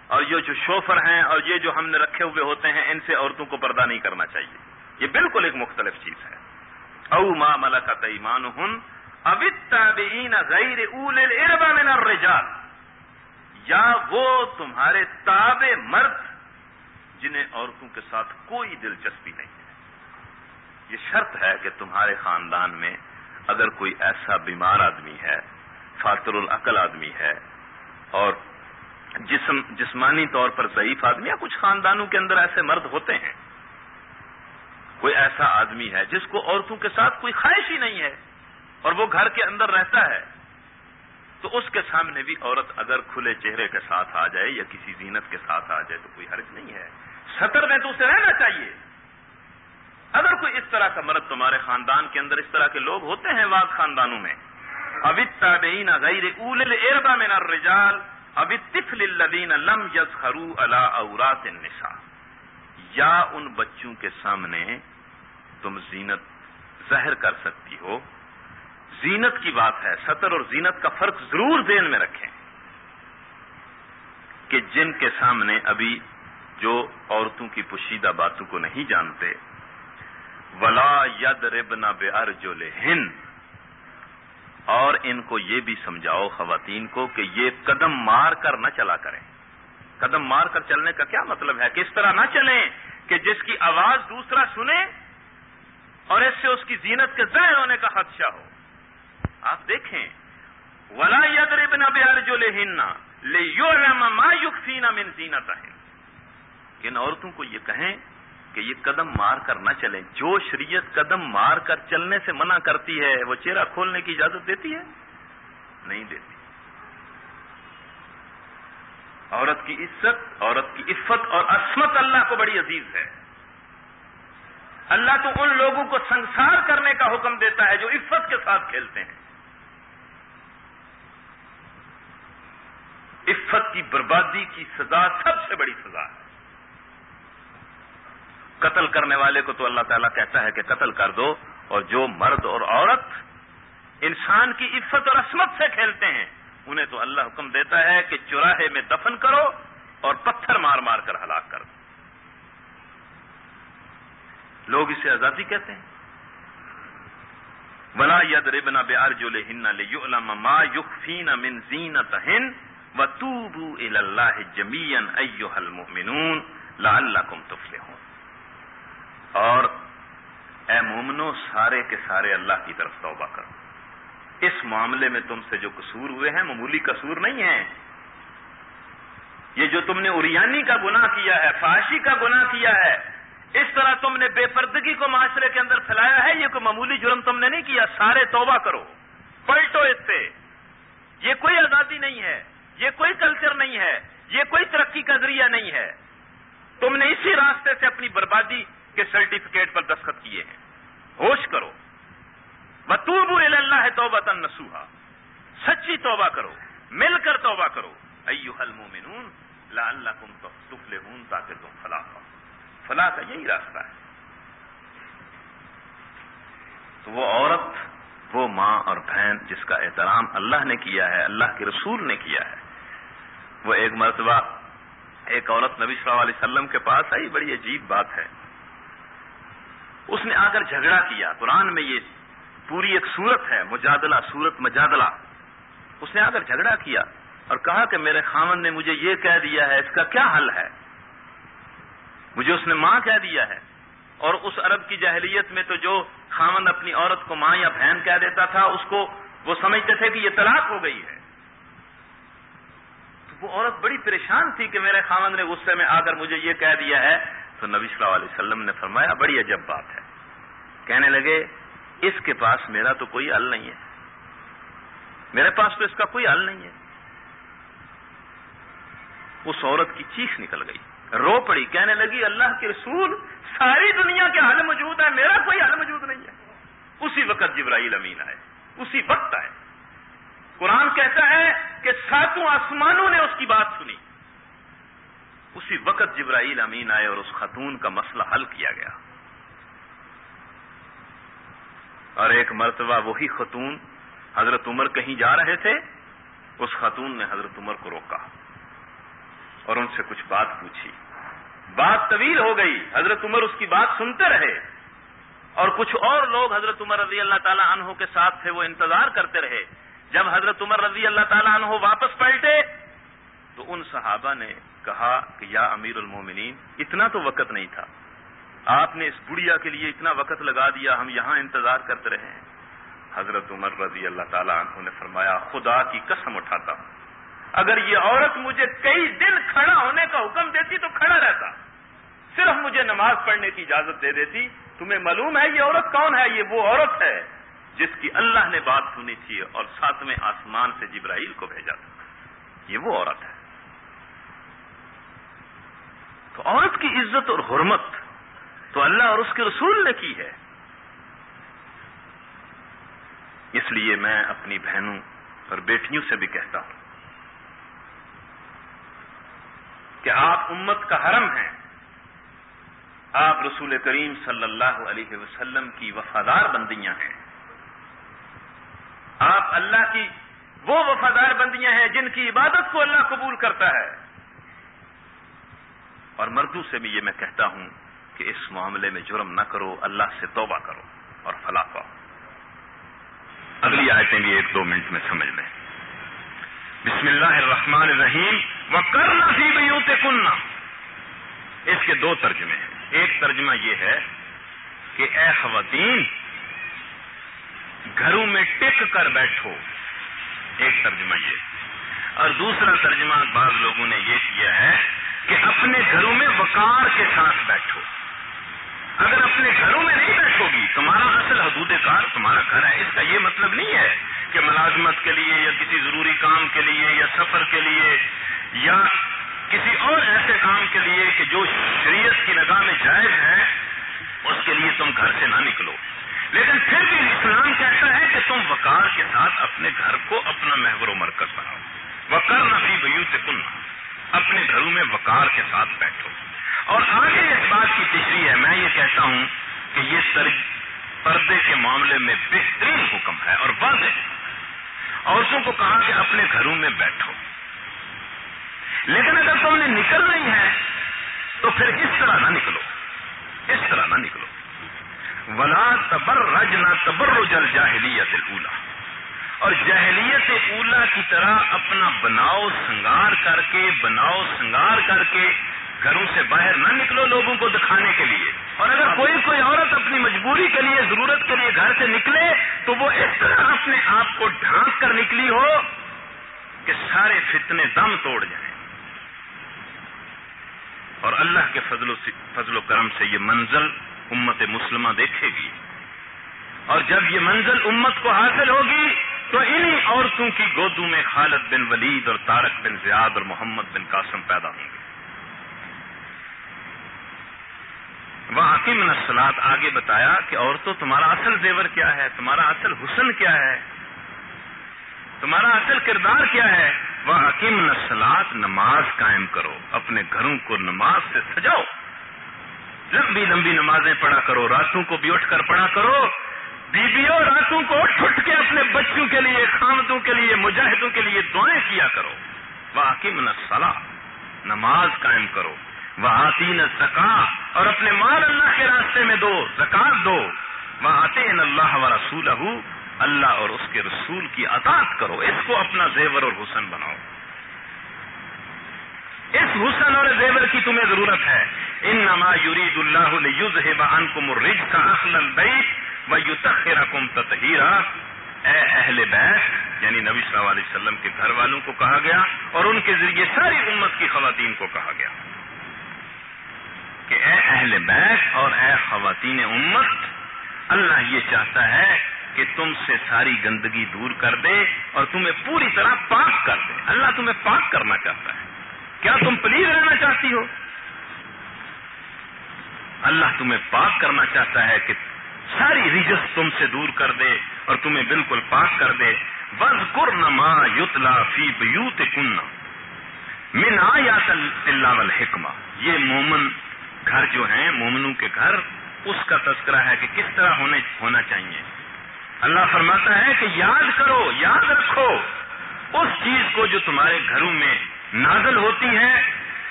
اور یہ جو شوفر ہیں اور یہ جو ہم نے رکھے ہوئے ہوتے ہیں، ان سے عورتوں کو پردہ نہیں کرنا چاہیے۔ یہ بالکل ایک مختلف چیز ہے۔ او ما ملکت ایمان ہن اوتابین غیر اول الاربا من الرجال۔ یا وہ تمہارے تاب مرد جنہیں عورتوں کے ساتھ کوئی دلچسپی نہیں ہے۔ یہ شرط ہے کہ تمہارے خاندان میں اگر کوئی ایسا بیمار آدمی ہے فاتر العقل آدمی ہے اور جسم، جسمانی طور پر ضعیف آدمی یا کچھ خاندانوں کے اندر ایسے مرد ہوتے ہیں، کوئی ایسا آدمی ہے جس کو عورتوں کے ساتھ کوئی خواہش ہی نہیں ہے اور وہ گھر کے اندر رہتا ہے، تو اس کے سامنے بھی عورت اگر کھلے چہرے کے ساتھ آ جائے یا کسی زینت کے ساتھ آ جائے تو کوئی حرج نہیں ہے۔ سطر میں تو اسے رہنا چاہیے۔ اگر کوئی اس طرح کا مرد تمہارے خاندان کے اندر اس طرح کے لوگ ہوتے ہیں واضح خاندانوں میں، ابت تابعین غیر اول اربا من الرجال، ابت طفل الذین لم یزخروا علی اورات النساء یا ان بچوں کے سامنے تم زینت ظاہر کر سکتی ہو۔ زینت کی بات ہے سطر اور زینت کا فرق ضرور ذہن میں رکھیں کہ جن کے سامنے ابھی جو عورتوں کی پوشیدہ باتوں کو نہیں جانتے، ولا ید ربنا بے ارجو اور ان کو یہ بھی سمجھاؤ خواتین کو کہ یہ قدم مار کر نہ چلا کریں۔ قدم مار کر چلنے کا کیا مطلب ہے؟ کہ اس طرح نہ چلیں کہ جس کی آواز دوسرا سنے اور اس سے اس کی زینت کے ظاہر ہونے کا خدشہ ہو۔ آپ دیکھیں۔ ولا ید ربنا بے ارجو لے یو ما یوکسینا من زینت ان عورتوں کو یہ کہیں کہ یہ قدم مار کر نہ چلیں۔ جو شریعت قدم مار کر چلنے سے منع کرتی ہے، وہ چہرہ کھولنے کی اجازت دیتی ہے؟ نہیں دیتی۔ عورت کی عزت، عورت کی عفت اور عصمت اللہ کو بڑی عزیز ہے۔ اللہ تو ان لوگوں کو سنسار کرنے کا حکم دیتا ہے جو عفت کے ساتھ کھیلتے ہیں۔ عفت کی بربادی کی سزا سب سے بڑی سزا ہے۔ قتل کرنے والے کو تو اللہ تعالیٰ کہتا ہے کہ قتل کر دو اور جو مرد اور عورت انسان کی عفت اور عصمت سے کھیلتے ہیں، انہیں تو اللہ حکم دیتا ہے کہ چوراہے میں دفن کرو اور پتھر مار مار کر ہلاک کر دو۔ لوگ اسے آزادی کہتے ہیں۔ ولا ید ربنا بے ارجو ہن ما یخفین من زینت ہند و توبو اللہ جمین ایو المؤمنون لعلکم تفلحون۔ اور اے مومنو، سارے کے سارے اللہ کی طرف توبہ کرو۔ اس معاملے میں تم سے جو قصور ہوئے ہیں، معمولی قصور نہیں ہے یہ جو تم نے اریانی کا گناہ کیا ہے فاشی کا گناہ کیا ہے، اس طرح تم نے بے پردگی کو معاشرے کے اندر پھیلایا ہے، یہ کوئی معمولی جرم تم نے نہیں کیا۔ سارے توبہ کرو۔ پلٹو اس سے یہ کوئی آزادی نہیں ہے، یہ کوئی کلچر نہیں ہے، یہ کوئی ترقی کا ذریعہ نہیں ہے۔ تم نے اسی راستے سے اپنی بربادی کے سرٹیفکیٹ پر دستخط کیے ہیں۔ ہوش کرو۔ بتوب اللہ توبہ تن نسوہا سچی توبہ کرو۔ مل کر توبہ کرو۔ ایو حل لا اللہ کم تو تفل ہوں تاکہ تم فلاح ہو فلاح کا یہی راستہ ہے۔ تو وہ عورت، وہ ماں اور بہن جس کا احترام اللہ نے کیا ہے، اللہ کے رسول نے کیا ہے، وہ ایک مرتبہ ایک عورت نبی صلی اللہ علیہ وسلم کے پاس آئی۔ بڑی عجیب بات ہے۔ اس نے آ کر جھگڑا کیا۔ قرآن میں یہ پوری ایک صورت ہے، مجادلہ، صورت مجادلہ۔ اس نے آ کر جھگڑا کیا اور کہا کہ میرے خامن نے مجھے یہ کہہ دیا ہے، اس کا کیا حل ہے؟ مجھے اس نے ماں کہہ دیا ہے۔ اور اس عرب کی جہلیت میں تو جو خامن اپنی عورت کو ماں یا بہن کہہ دیتا تھا، اس کو وہ سمجھتے تھے کہ یہ طلاق ہو گئی ہے۔ تو وہ عورت بڑی پریشان تھی کہ میرے خامن نے غصے میں آ کر مجھے یہ کہہ دیا ہے۔ تو نبی صلی اللہ علیہ وسلم نے فرمایا، بڑی عجب بات ہے۔ کہنے لگے، اس کے پاس میرا تو کوئی حل نہیں ہے. میرے پاس تو اس کا کوئی حل نہیں ہے. اس عورت کی چیخ نکل گئی، رو پڑی، کہنے لگی، اللہ کے رسول، ساری دنیا کے حل موجود ہے میرا کوئی حل موجود نہیں ہے. اسی وقت جبرائیل امین آئے، اسی وقت آئے۔ قرآن کہتا ہے کہ ساتوں آسمانوں نے اس کی بات سنی۔ اسی وقت جبرائیل امین آئے اور اس خاتون کا مسئلہ حل کیا گیا۔ اور ایک مرتبہ وہی خاتون حضرت عمر کہیں جا رہے تھے، اس خاتون نے حضرت عمر کو روکا اور ان سے کچھ بات پوچھی۔ بات طویل ہو گئی، حضرت عمر اس کی بات سنتے رہے اور کچھ اور لوگ حضرت عمر رضی اللہ تعالی عنہ کے ساتھ تھے، وہ انتظار کرتے رہے۔ جب حضرت عمر رضی اللہ تعالی عنہ واپس پلٹے تو ان صحابہ نے کہا کہ یا امیر المومنین، اتنا تو وقت نہیں تھا۔ آپ نے اس بڑھیا کے لیے اتنا وقت لگا دیا، ہم یہاں انتظار کرتے رہے ہیں۔ حضرت عمر رضی اللہ تعالیٰ عنہ نے فرمایا، خدا کی قسم اٹھاتا ہوں۔ اگر یہ عورت مجھے کئی دن کھڑا ہونے کا حکم دیتی تو کھڑا رہتا۔ صرف مجھے نماز پڑھنے کی اجازت دے دیتی۔ تمہیں معلوم ہے یہ عورت کون ہے؟ یہ وہ عورت ہے جس کی اللہ نے بات سنی تھی اور ساتویں آسمان سے جبرائیل کو بھیجا تھا۔ یہ وہ عورت ہے۔ تو عورت کی عزت اور حرمت تو اللہ اور اس کے رسول نے کی ہے۔ اس لیے میں اپنی بہنوں اور بیٹیوں سے بھی کہتا ہوں کہ آپ امت کا حرم ہیں۔ آپ رسول کریم صلی اللہ علیہ وسلم کی وفادار بندیاں ہیں۔ آپ اللہ کی وہ وفادار بندیاں ہیں جن کی عبادت کو اللہ قبول کرتا ہے۔ اور مردوں سے بھی یہ میں کہتا ہوں کہ اس معاملے میں جرم نہ کرو، اللہ سے توبہ کرو اور فلاح پاؤ۔ اگلی آیتیں بھی ایک دو منٹ میں سمجھ لیں۔ بسم اللہ الرحمن الرحیم۔ وہ کرنا سی بھی کننا اس کے دو ترجمے ہیں۔ ایک ترجمہ یہ ہے کہ اے خواتین، گھروں میں ٹک کر بیٹھو۔ ایک ترجمہ یہ۔ اور دوسرا ترجمہ بعض لوگوں نے یہ کیا ہے کہ اپنے گھروں میں وقار کے ساتھ بیٹھو۔ اگر اپنے گھروں میں نہیں بیٹھو گی، تمہارا اصل حدود کار تمہارا گھر ہے۔ اس کا یہ مطلب نہیں ہے کہ ملازمت کے لیے یا کسی ضروری کام کے لیے یا سفر کے لیے یا کسی اور ایسے کام کے لیے کہ جو شریعت کی نگاہ میں جائز ہے، اس کے لیے تم گھر سے نہ نکلو۔ لیکن پھر بھی اسلام کہتا ہے کہ تم وقار کے ساتھ اپنے گھر کو اپنا محور و مرکز بناؤ۔ وکر نفی بیو سے اپنے گھروں میں وقار کے ساتھ بیٹھو۔ اور آگے اس بات کی تشریح ہے، میں یہ کہتا ہوں کہ یہ پردے کے معاملے میں بہترین حکم ہے اور واضح عورتوں کو کہا کہ اپنے گھروں میں بیٹھو۔ لیکن اگر تم نے نکلنا ہی ہے، تو پھر اس طرح نہ نکلو۔ اس طرح نہ نکلو۔ ولا تبر رج نہ تبر جل جاہلیت اولا اور جہلیت اولا کی طرح اپنا بناؤ سنگار کر کے، بناؤ سنگار کر کے گھروں سے باہر نہ نکلو لوگوں کو دکھانے کے لیے۔ اور اگر کوئی کوئی عورت اپنی مجبوری کے لیے، ضرورت کے لیے گھر سے نکلے، تو وہ اس طرح اپنے آپ کو ڈھانک کر نکلی ہو کہ سارے فتنے دم توڑ جائیں۔ اور اللہ کے فضل و فضل و کرم سے یہ منزل امت مسلمہ دیکھے گی۔ اور جب یہ منزل امت کو حاصل ہوگی، تو انہی عورتوں کی گودوں میں خالد بن ولید اور تارک بن زیاد اور محمد بن قاسم پیدا ہوں گے۔ وہ حکیم نسلات آگے بتایا کہ عورتوں، تمہارا اصل زیور کیا ہے؟ تمہارا اصل حسن کیا ہے؟ تمہارا اصل کردار کیا ہے؟ وہ حکیم نسلات نماز قائم کرو، اپنے گھروں کو نماز سے سجاؤ۔ لمبی لمبی نمازیں پڑھا کرو، راتوں کو بھی اٹھ کر پڑھا کرو۔ بیویوں، راتوں کو اٹھ اٹھ کے اپنے بچوں کے لیے خامدوں کے لیے، مجاہدوں کے لیے دعائیں کیا کرو۔ وہ حکیم نسلا نماز قائم کرو۔ وہ آتی سکا اور اپنے مال اللہ کے راستے میں دو، زکات دو۔ وہ آتے اللہ و رسول اللہ اور اس کے رسول کی اطاعت کرو۔ اس کو اپنا زیور اور حسن بناؤ۔ اس حسن اور زیور کی تمہیں ضرورت ہے۔ ان نما یورید اللہ ان کم رج کا اخل البیت و یو تخرکم تطہیرا۔ اے اہل بیت یعنی نبی صلی اللہ علیہ وسلم کے گھر والوں کو کہا گیا اور ان کے ذریعے ساری امت کی خواتین کو کہا گیا۔ کہ اے اہل بیت اور اے خواتین امت، اللہ یہ چاہتا ہے کہ تم سے ساری گندگی دور کر دے اور تمہیں پوری طرح پاک کر دے۔ اللہ تمہیں پاک کرنا چاہتا ہے۔ کیا تم پلیز رہنا چاہتی ہو؟ اللہ تمہیں پاک کرنا چاہتا ہے کہ ساری ریجس تم سے دور کر دے اور تمہیں بالکل پاک کر دے۔ بز کرما یوتلا فی بیوت کننا من آیات اللہ والحکمہ۔ یہ مومن گھر جو ہیں، مومنوں کے گھر، اس کا تذکرہ ہے کہ کس طرح ہونے، ہونا چاہیے۔ اللہ فرماتا ہے کہ یاد کرو، یاد رکھو۔ اس چیز کو جو تمہارے گھروں میں نازل ہوتی ہے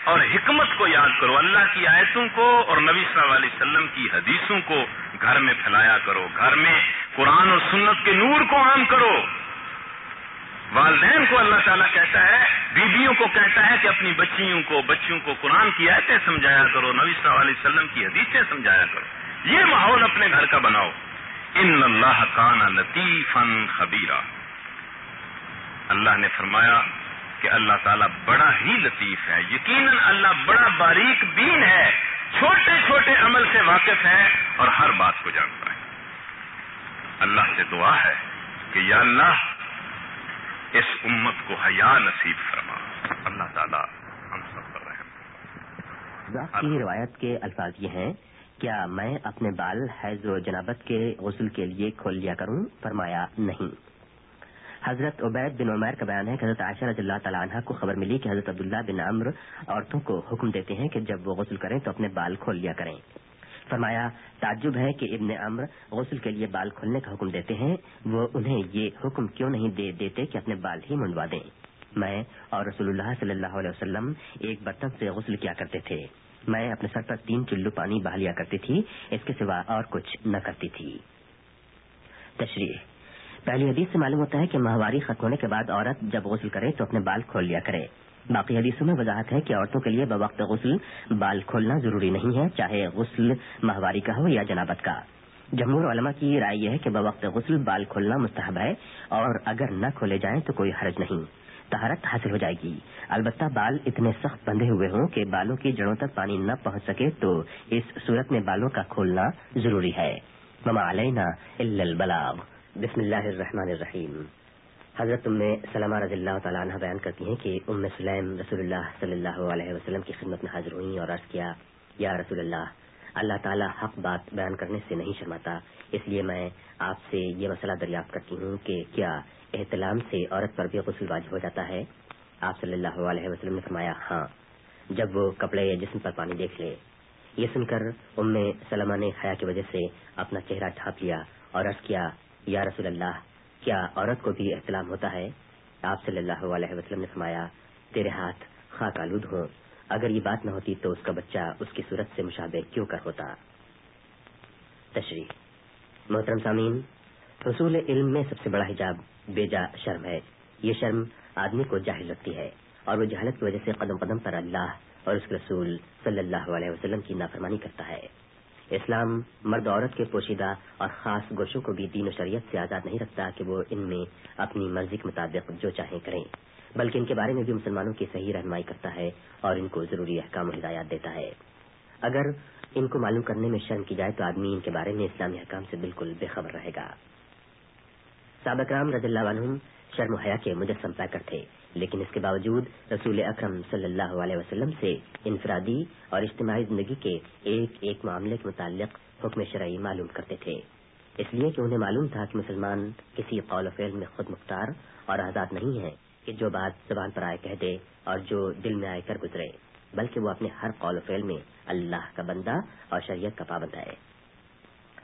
اور حکمت کو یاد کرو۔ اللہ کی آیتوں کو اور نبی صلی اللہ علیہ وسلم کی حدیثوں کو گھر میں پھیلایا کرو۔ گھر میں قرآن اور سنت کے نور کو عام کرو۔ والدین کو اللہ تعالیٰ کہتا ہے، بیویوں کو کہتا ہے کہ اپنی بچیوں کو بچوں کو قرآن کی آیتیں سمجھایا کرو، نبی صلی اللہ علیہ وسلم کی حدیثیں سمجھایا کرو۔ یہ ماحول اپنے گھر کا بناؤ۔ ان اللہ کانا لطیفن خبیرہ اللہ نے فرمایا کہ اللہ تعالیٰ بڑا ہی لطیف ہے۔ یقیناً اللہ بڑا باریک بین ہے۔ چھوٹے چھوٹے عمل سے واقف ہے اور ہر بات کو جانتا ہے۔ اللہ سے دعا ہے کہ یا اللہ اس امت کو حیا نصیب فرما۔ اللہ تعالیٰ ہم سب پر رہے کی روایت کے الفاظ یہ ہیں کیا میں اپنے بال حیض و جنابت کے غسل کے لیے کھول لیا کروں؟ فرمایا نہیں۔ حضرت عبید بن عمیر کا بیان ہے کہ حضرت عائشہ رضی اللہ تعالیٰ عنہ کو خبر ملی کہ حضرت عبداللہ بن عمر عورتوں کو حکم دیتے ہیں کہ جب وہ غسل کریں تو اپنے بال کھول لیا کریں۔ فرمایا، تعجب ہے کہ ابن امر غسل کے لیے بال کھولنے کا حکم دیتے ہیں، وہ انہیں یہ حکم کیوں نہیں دے دیتے کہ اپنے بال ہی منڈوا دیں؟ میں اور رسول اللہ صلی اللہ علیہ وسلم ایک برتن سے غسل کیا کرتے تھے۔ میں اپنے سر پر تین چلو پانی بہا لیا کرتی تھی، اس کے سوا اور کچھ نہ کرتی تھی۔ تشریح۔ پہلی حدیث سے معلوم ہوتا ہے کہ ماہواری ختم ہونے کے بعد عورت جب غسل کرے تو اپنے بال کھول لیا کرے۔ باقی حدیثوں میں وضاحت ہے کہ عورتوں کے لیے بوقت غسل بال کھولنا ضروری نہیں ہے، چاہے غسل ماہواری کا ہو یا جنابت کا۔ جمہور علماء کی رائے یہ ہے کہ بوقت غسل بال کھولنا مستحب ہے اور اگر نہ کھولے جائیں تو کوئی حرج نہیں۔ تہارت حاصل ہو جائے گی۔ البتہ بال اتنے سخت بندھے ہوئے ہوں کہ بالوں کی جڑوں تک پانی نہ پہنچ سکے تو اس صورت میں بالوں کا کھولنا ضروری ہے۔ مما علینا البلاغ۔ بسم اللہ الرحمن الرحیم۔ حضرت ام سلمہ رضی اللہ تعالیٰ عنہ بیان کرتی ہیں کہ ام سلیم رسول اللہ صلی اللہ علیہ وسلم کی خدمت میں حاضر ہوئی اور عرض کیا، یا رسول اللہ اللہ تعالیٰ حق بات بیان کرنے سے نہیں شرماتا، اس لیے میں آپ سے یہ مسئلہ دریافت کرتی ہوں کہ کیا احتلام سے عورت پر بھی غسل واجب ہو جاتا ہے؟ آپ صلی اللہ علیہ وسلم نے فرمایا ہاں جب وہ کپڑے یا جسم پر پانی دیکھ لے۔ یہ سن کر ام سلمہ نے حیا کی وجہ سے اپنا چہرہ ڈھانپ لیا اور عرض کیا، یا رسول اللہ کیا عورت کو بھی احتلام ہوتا ہے؟ آپ صلی اللہ علیہ وسلم نے فرمایا، تیرے ہاتھ خاک آلود ہوں اگر یہ بات نہ ہوتی تو اس کا بچہ اس کی صورت سے مشابہ کیوں کر ہوتا؟ تشریح۔ محترم سامین حصول علم میں سب سے بڑا حجاب بیجا شرم ہے۔ یہ شرم آدمی کو جاہل رکھتی ہے اور وہ جہالت کی وجہ سے قدم قدم پر اللہ اور اس کے رسول صلی اللہ علیہ وسلم کی نافرمانی کرتا ہے۔ اسلام مرد عورت کے پوشیدہ اور خاص گوشوں کو بھی دین و شریعت سے آزاد نہیں رکھتا کہ وہ ان میں اپنی مرضی کے مطابق جو چاہیں کریں۔ بلکہ ان کے بارے میں بھی مسلمانوں کی صحیح رہنمائی کرتا ہے اور ان کو ضروری احکام و ہدایات دیتا ہے۔ اگر ان کو معلوم کرنے میں شرم کی جائے تو آدمی ان کے بارے میں اسلامی حکام سے بالکل بے خبر رہے گا۔ سابق رام رضی اللہ عنہ شرم و حیا کے مجسم پیکر تھے۔ لیکن اس کے باوجود رسول اکرم صلی اللہ علیہ وسلم سے انفرادی اور اجتماعی زندگی کے ایک ایک معاملے کے متعلق حکم شرعی معلوم کرتے تھے۔ اس لیے کہ انہیں معلوم تھا کہ مسلمان کسی قول و فعل میں خود مختار اور آزاد نہیں ہے کہ جو بات زبان پر آئے کہہ دے اور جو دل میں آئے کر گزرے، بلکہ وہ اپنے ہر قول و فعل میں اللہ کا بندہ اور شریعت کا پابند ہے۔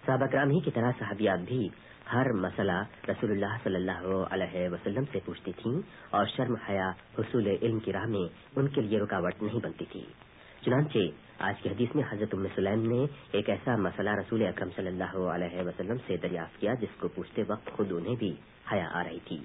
صحابہ کرام ہی کی طرح صحابیات بھی ہر مسئلہ رسول اللہ صلی اللہ علیہ وسلم سے پوچھتی تھیں اور شرم حیا حصول علم کی راہ میں ان کے لیے رکاوٹ نہیں بنتی تھی۔ چنانچہ آج کی حدیث میں حضرت ام سلیم نے ایک ایسا مسئلہ رسول اکرم صلی اللہ علیہ وسلم سے دریافت کیا جس کو پوچھتے وقت خود انہیں بھی حیا آ رہی تھی۔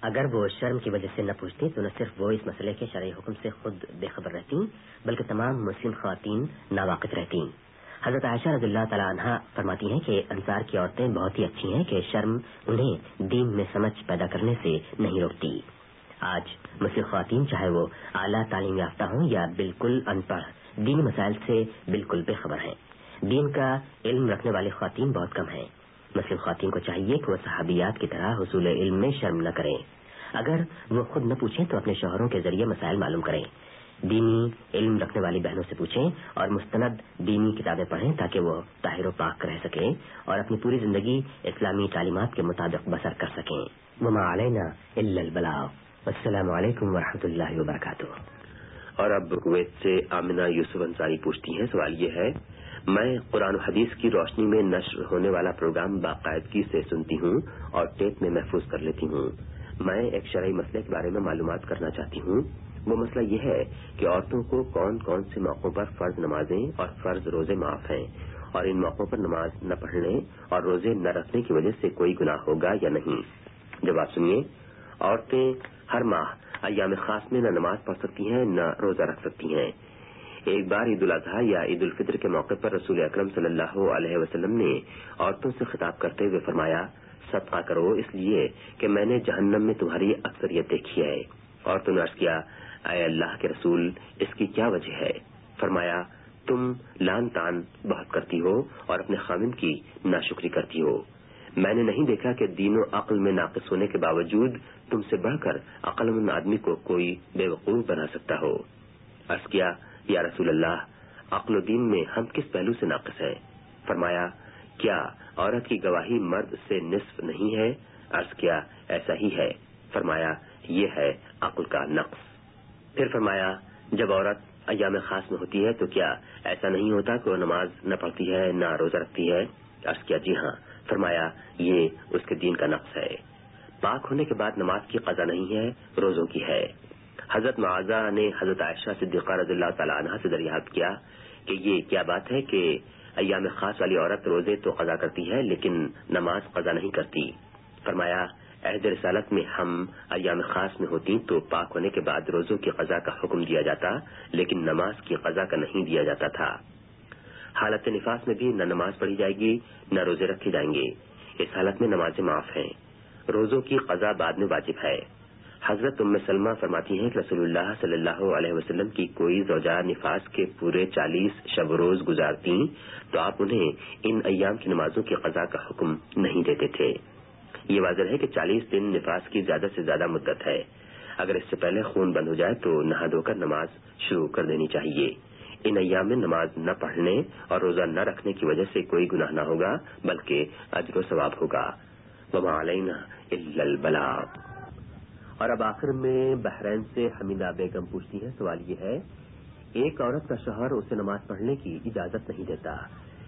اگر وہ شرم کی وجہ سے نہ پوچھتی تو نہ صرف وہ اس مسئلے کے شرعی حکم سے خود بے خبر رہتی بلکہ تمام مسلم خواتین ناواقف رہتی حضرت عائشہ رضی اللہ تعالیٰ عنہ فرماتی ہیں کہ انصار کی عورتیں بہت ہی اچھی ہیں کہ شرم انہیں دین میں سمجھ پیدا کرنے سے نہیں روکتی۔ آج مسلم خواتین چاہے وہ اعلیٰ تعلیم یافتہ ہوں یا بالکل ان پڑھ، دینی مسائل سے بالکل بے خبر ہیں۔ دین کا علم رکھنے والی خواتین بہت کم ہیں۔ مسلم خواتین کو چاہیے کہ وہ صحابیات کی طرح حصول علم میں شرم نہ کریں۔ اگر وہ خود نہ پوچھیں تو اپنے شوہروں کے ذریعے مسائل معلوم کریں۔ دینی علم رکھنے والی بہنوں سے پوچھیں اور مستند دینی کتابیں پڑھیں تاکہ وہ طاہر و پاک رہ سکیں اور اپنی پوری زندگی اسلامی تعلیمات کے مطابق بسر کر سکیں۔ وما علینا السلام علیکم ورحمۃ اللہ وبرکاتہ۔ اور اب کویت سے آمنہ یوسف انصاری پوچھتی ہیں، سوال یہ ہے، میں قرآن و حدیث کی روشنی میں نشر ہونے والا پروگرام باقاعدگی سے سنتی ہوں اور ٹیپ میں محفوظ کر لیتی ہوں۔ میں ایک شرعی مسئلے کے بارے میں معلومات کرنا چاہتی ہوں۔ وہ مسئلہ یہ ہے کہ عورتوں کو کون کون سے موقعوں پر فرض نمازیں اور فرض روزے معاف ہیں اور ان موقعوں پر نماز نہ پڑھنے اور روزے نہ رکھنے کی وجہ سے کوئی گناہ ہوگا یا نہیں۔ جب آپ سنیے، عورتیں ہر ماہ ایام خاص میں نہ نماز پڑھ سکتی ہیں، نہ روزہ رکھ سکتی ہیں۔ ایک بار عید الاضحیٰ یا عید الفطر کے موقع پر رسول اکرم صلی اللہ علیہ وسلم نے عورتوں سے خطاب کرتے ہوئے فرمایا، صدقہ کرو، اس لیے کہ میں نے جہنم میں تمہاری اکثریت دیکھی ہے۔ اور تم عرض کیا اے اللہ کے رسول، اس کی کیا وجہ ہے؟ فرمایا، تم لان تان بہت کرتی ہو اور اپنے خامن کی ناشکری کرتی ہو۔ میں نے نہیں دیکھا کہ دین و عقل میں ناقص ہونے کے باوجود تم سے بڑھ کر عقل مند آدمی کو کوئی بے وقوف بنا سکتا ہو۔ عرض کیا، یا رسول اللہ، عقل و دین میں ہم کس پہلو سے ناقص ہیں؟ فرمایا، کیا عورت کی گواہی مرد سے نصف نہیں ہے؟ عرض کیا، ایسا ہی ہے۔ فرمایا، یہ ہے عقل کا نقص۔ پھر فرمایا، جب عورت ایام خاص میں ہوتی ہے تو کیا ایسا نہیں ہوتا کہ وہ نماز نہ پڑھتی ہے، نہ روزہ رکھتی ہے؟ عرض کیا جی ہاں۔ فرمایا، یہ اس کے دین کا نقص ہے۔ پاک ہونے کے بعد نماز کی قضا نہیں ہے، روزوں کی ہے۔ حضرت معاذہ نے حضرت عائشہ صدیقہ رضی اللہ تعالیٰ عنہ سے دریافت کیا کہ یہ کیا بات ہے کہ ایام خاص والی عورت روزے تو قضا کرتی ہے، لیکن نماز قضا نہیں کرتی۔ فرمایا عہد رسالت میں ہم ایام خاص میں ہوتی تو پاک ہونے کے بعد روزوں کی قضا کا حکم دیا جاتا، لیکن نماز کی قضا کا نہیں دیا جاتا تھا۔ حالت نفاس میں بھی نہ نماز پڑھی جائے گی، نہ روزے رکھے جائیں گے۔ اس حالت میں نمازیں معاف ہیں۔ روزوں کی قضا بعد میں واجب ہے۔ حضرت ام سلمہ فرماتی ہیں کہ رسول اللہ صلی اللہ علیہ وسلم کی کوئی زوجہ نفاس کے پورے چالیس شب روز گزارتی تو آپ انہیں ان ایام کی نمازوں کی قضا کا حکم نہیں دیتے تھے۔ یہ واضح ہے کہ چالیس دن نفاس کی زیادہ سے زیادہ مدت ہے۔ اگر اس سے پہلے خون بند ہو جائے تو نہا دھو کر نماز شروع کر دینی چاہیے۔ ان ایام میں نماز نہ پڑھنے اور روزہ نہ رکھنے کی وجہ سے کوئی گناہ نہ ہوگا، بلکہ اجر و ثواب ہوگا۔ وما علینا البلاغ۔ اور اب آخر میں بحرین سے حمیدہ بیگم پوچھتی ہے سوال یہ ہے، ایک عورت کا شوہر اسے نماز پڑھنے کی اجازت نہیں دیتا۔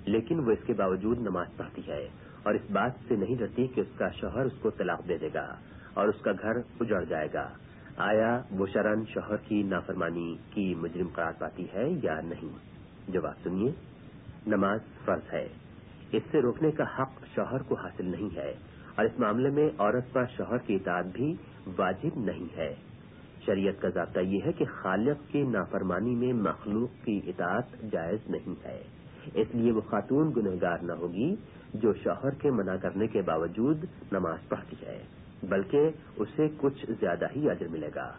لیکن وہ اس کے باوجود نماز پڑھتی ہے اور اس بات سے نہیں ڈرتی کہ اس کا شوہر اس کو طلاق دے دے گا اور اس کا گھر اجڑ جائے گا۔ آیا وہ شرن شوہر کی نافرمانی کی مجرم قرار پاتی ہے یا نہیں؟ جواب سنیے۔ نماز فرض ہے۔ اس سے روکنے کا حق شوہر کو حاصل نہیں ہے اور اس معاملے میں عورت پر شوہر کی اطاعت بھی واجب نہیں ہے۔ شریعت کا ضابطہ یہ ہے کہ خالق کی نافرمانی میں مخلوق کی اطاعت جائز نہیں ہے۔ اس لیے وہ خاتون گنہگار نہ ہوگی جو شوہر کے منع کرنے کے باوجود نماز پڑھتی ہے، بلکہ اسے کچھ زیادہ ہی اجر ملے گا۔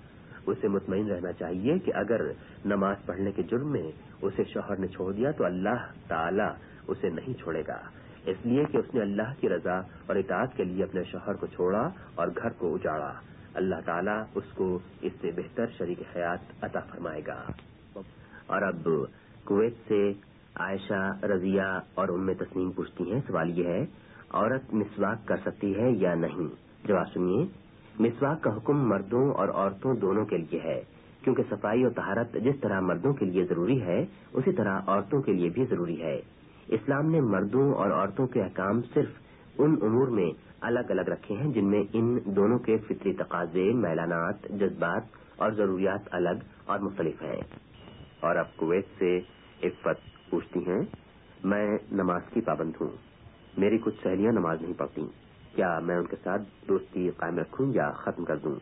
اسے مطمئن رہنا چاہیے کہ اگر نماز پڑھنے کے جرم میں اسے شوہر نے چھوڑ دیا تو اللہ تعالی اسے نہیں چھوڑے گا۔ اس لیے کہ اس نے اللہ کی رضا اور اطاعت کے لیے اپنے شوہر کو چھوڑا اور گھر کو اجاڑا۔ اللہ تعالیٰ اس کو اس سے بہتر شریک حیات عطا فرمائے گا۔ اور اب کویت سے عائشہ، رضیہ اور ام تسنیم پوچھتی ہیں، سوال یہ ہے، عورت مسواک کر سکتی ہے یا نہیں؟ جواب سنیے، مسواک کا حکم مردوں اور عورتوں دونوں کے لیے ہے، کیونکہ صفائی اور تہارت جس طرح مردوں کے لیے ضروری ہے، اسی طرح عورتوں کے لیے بھی ضروری ہے۔ اسلام نے مردوں اور عورتوں کے احکام صرف ان امور میں الگ الگ رکھے ہیں، جن میں ان دونوں کے فطری تقاضے، میلانات، جذبات اور ضروریات الگ اور مختلف ہیں۔ اور اب کویت سے ایک پوچھتی ہیں، میں نماز کی پابند ہوں. میری کچھ سہیلیاں نماز نہیں پڑھتی. کیا میں ان کے ساتھ دوستی قائم رکھوں یا ختم کر دوں؟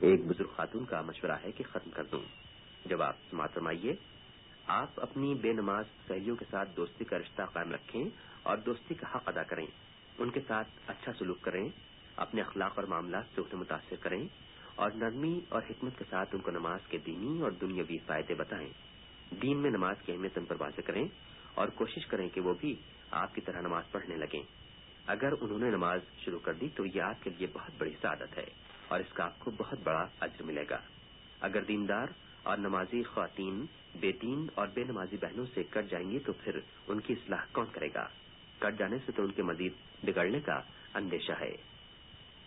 ایک بزرگ خاتون کا مشورہ ہے کہ ختم کر دوں. جب آپ سماعت فرمائیے. آپ اپنی بے نماز سہیلیوں کے ساتھ دوستی کا رشتہ قائم رکھیں اور دوستی کا حق ادا کریں. ان کے ساتھ اچھا سلوک کریں، اپنے اخلاق اور معاملات سے انہیں متاثر کریں اور نرمی اور حکمت کے ساتھ ان کو نماز کے دینی اور دنیاوی فائدے بتائیں. دین میں نماز کی اہمیت ان پر واضح کریں اور کوشش کریں کہ وہ بھی آپ کی طرح نماز پڑھنے لگیں۔ اگر انہوں نے نماز شروع کر دی تو یہ آپ کے لیے بہت بڑی سعادت ہے اور اس کا آپ کو بہت بڑا اجر ملے گا۔ اگر دیندار اور نمازی خواتین، بے دین اور بے نمازی بہنوں سے کٹ جائیں گی تو پھر ان کی اصلاح کون کرے گا؟ کٹ جانے سے تو ان کے مزید بگڑنے کا اندیشہ ہے۔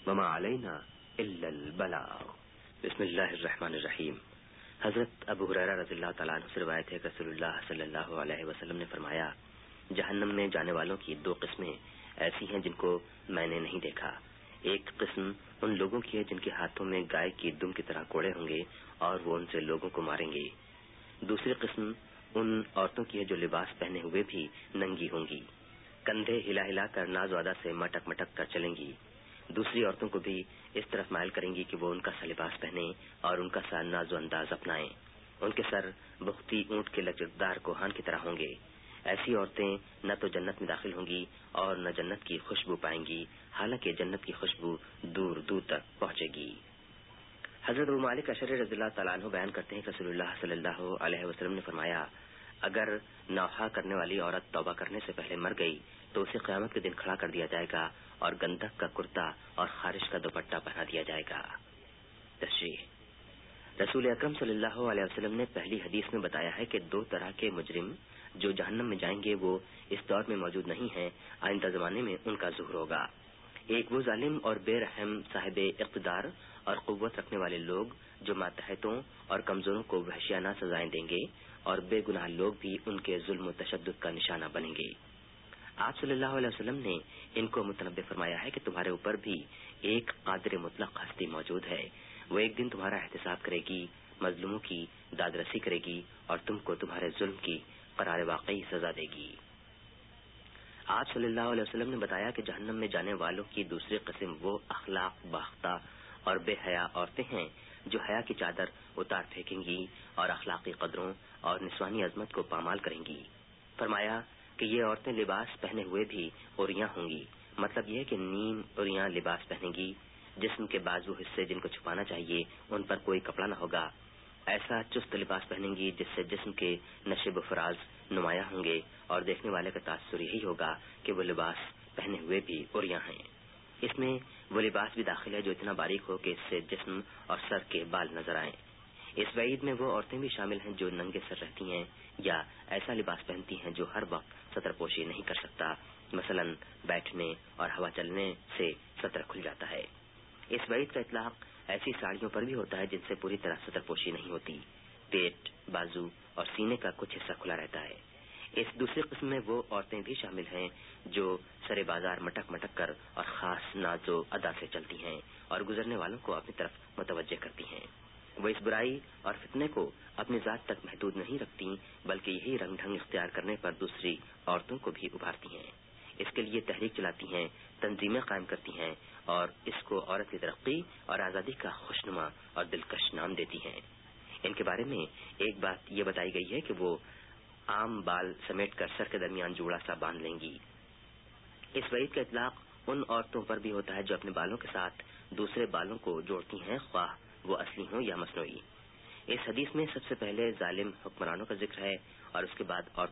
مما علینا بسم اللہ الرحمن الرحیم۔ حضرت ابو حرا رضی اللہ تعالیٰ عنہ سے روایت ہے کہ رسول اللہ صلی اللہ علیہ وسلم نے فرمایا، جہنم میں جانے والوں کی دو قسمیں ایسی ہیں جن کو میں نے نہیں دیکھا۔ ایک قسم ان لوگوں کی ہے جن کے ہاتھوں میں گائے کی دم کی طرح کوڑے ہوں گے اور وہ ان سے لوگوں کو ماریں گے۔ دوسری قسم ان عورتوں کی ہے جو لباس پہنے ہوئے بھی ننگی ہوں گی۔ کندھے ہلا ہلا کر ناز وادہ سے مٹک مٹک کر چلیں گی۔ دوسری عورتوں کو بھی اس طرف مائل کریں گی کہ وہ ان کا سا لباس پہنے اور ان کا سا ناز و انداز اپنائیں۔ ان کے سر بختی اونٹ کے لچکدار کوہان کی طرح ہوں گے۔ ایسی عورتیں نہ تو جنت میں داخل ہوں گی اور نہ جنت کی خوشبو پائیں گی، حالانکہ جنت کی خوشبو دور دور تک پہنچے گی۔ حضرت مالک اشر رضی اللہ تعالیٰ عنہ بیان کرتے ہیں کہ رسول اللہ صلی اللہ علیہ وسلم نے فرمایا، اگر نوحا کرنے والی عورت توبہ کرنے سے پہلے مر گئی تو اسے قیامت کے دن کھڑا کر دیا جائے گا اور گندک کا کرتا اور خارش کا دوپٹہ پہنا دیا جائے گا۔ تشریح۔ رسول اکرم صلی اللہ علیہ وسلم نے پہلی حدیث میں بتایا ہے کہ دو طرح کے مجرم جو جہنم میں جائیں گے، وہ اس دور میں موجود نہیں ہیں۔ آئندہ زمانے میں ان کا ظہور ہوگا۔ ایک وہ ظالم اور بے رحم صاحب اقتدار اور قوت رکھنے والے لوگ جو ماتحتوں اور کمزوروں کو وحشیانہ سزائیں دیں گے اور بے گناہ لوگ بھی ان کے ظلم و تشدد کا نشانہ بنیں گے۔ آپ صلی اللہ علیہ وسلم نے ان کو متنوع فرمایا ہے کہ تمہارے اوپر بھی ایک قادر مطلق ہستی موجود ہے۔ وہ ایک دن تمہارا احتساب کرے گی، مظلوموں کی داد رسی کرے گی اور تم کو تمہارے ظلم کی قرار واقعی سزا دے گی۔ آپ صلی اللہ علیہ وسلم نے بتایا کہ جہنم میں جانے والوں کی دوسری قسم وہ اخلاق باختہ اور بے حیا عورتیں ہیں جو حیا کی چادر اتار پھینکیں گی اور اخلاقی قدروں اور نسوانی عظمت کو پامال کریں گی۔ فرمایا کہ یہ عورتیں لباس پہنے ہوئے بھی اوریاں ہوں گی۔ مطلب یہ کہ نیم اوریاں لباس پہنے گی۔ جسم کے بازو حصے جن کو چھپانا چاہیے، ان پر کوئی کپڑا نہ ہوگا۔ ایسا چست لباس پہنیں گی جس سے جسم کے نشب و فراز نمایاں ہوں گے اور دیکھنے والے کا تاثر یہی ہوگا کہ وہ لباس پہنے ہوئے بھی اوریاں ہیں۔ اس میں وہ لباس بھی داخل ہے جو اتنا باریک ہو کہ اس سے جسم اور سر کے بال نظر آئیں۔ اس وعید میں وہ عورتیں بھی شامل ہیں جو ننگے سر رہتی ہیں یا ایسا لباس پہنتی ہیں جو ہر وقت سطر پوشی نہیں کر سکتا۔ مثلا بیٹھنے اور ہوا چلنے سے سطر کھل جاتا ہے۔ اس وعید کا اطلاق ایسی ساڑیوں پر بھی ہوتا ہے جن سے پوری طرح سطر پوشی نہیں ہوتی۔ پیٹ، بازو اور سینے کا کچھ حصہ کھلا رہتا ہے۔ اس دوسری قسم میں وہ عورتیں بھی شامل ہیں جو سرے بازار مٹک مٹک کر اور خاص ناز و ادا سے چلتی ہیں اور گزرنے والوں کو اپنی طرف متوجہ کرتی ہیں۔ وہ اس برائی اور فتنے کو اپنی ذات تک محدود نہیں رکھتی، بلکہ یہی رنگ ڈھنگ اختیار کرنے پر دوسری عورتوں کو بھی ابھارتی ہیں۔ اس کے لیے تحریک چلاتی ہیں، تنظیمیں قائم کرتی ہیں اور اس کو عورت کی ترقی اور آزادی کا خوشنما اور دلکش نام دیتی ہیں۔ ان کے بارے میں ایک بات یہ بتائی گئی ہے کہ وہ عام بال سمیٹ کر سر کے درمیان جوڑا سا باندھ لیں گی۔ اس وعید کا اطلاق ان عورتوں پر بھی ہوتا ہے جو اپنے بالوں کے ساتھ دوسرے بالوں کو جوڑتی ہیں، خواہ وہ اصلی ہوں یا مصنوعی۔ اس حدیث میں سب سے پہلے ظالم حکمرانوں کا ذکر ہے اور اس کے بعد اور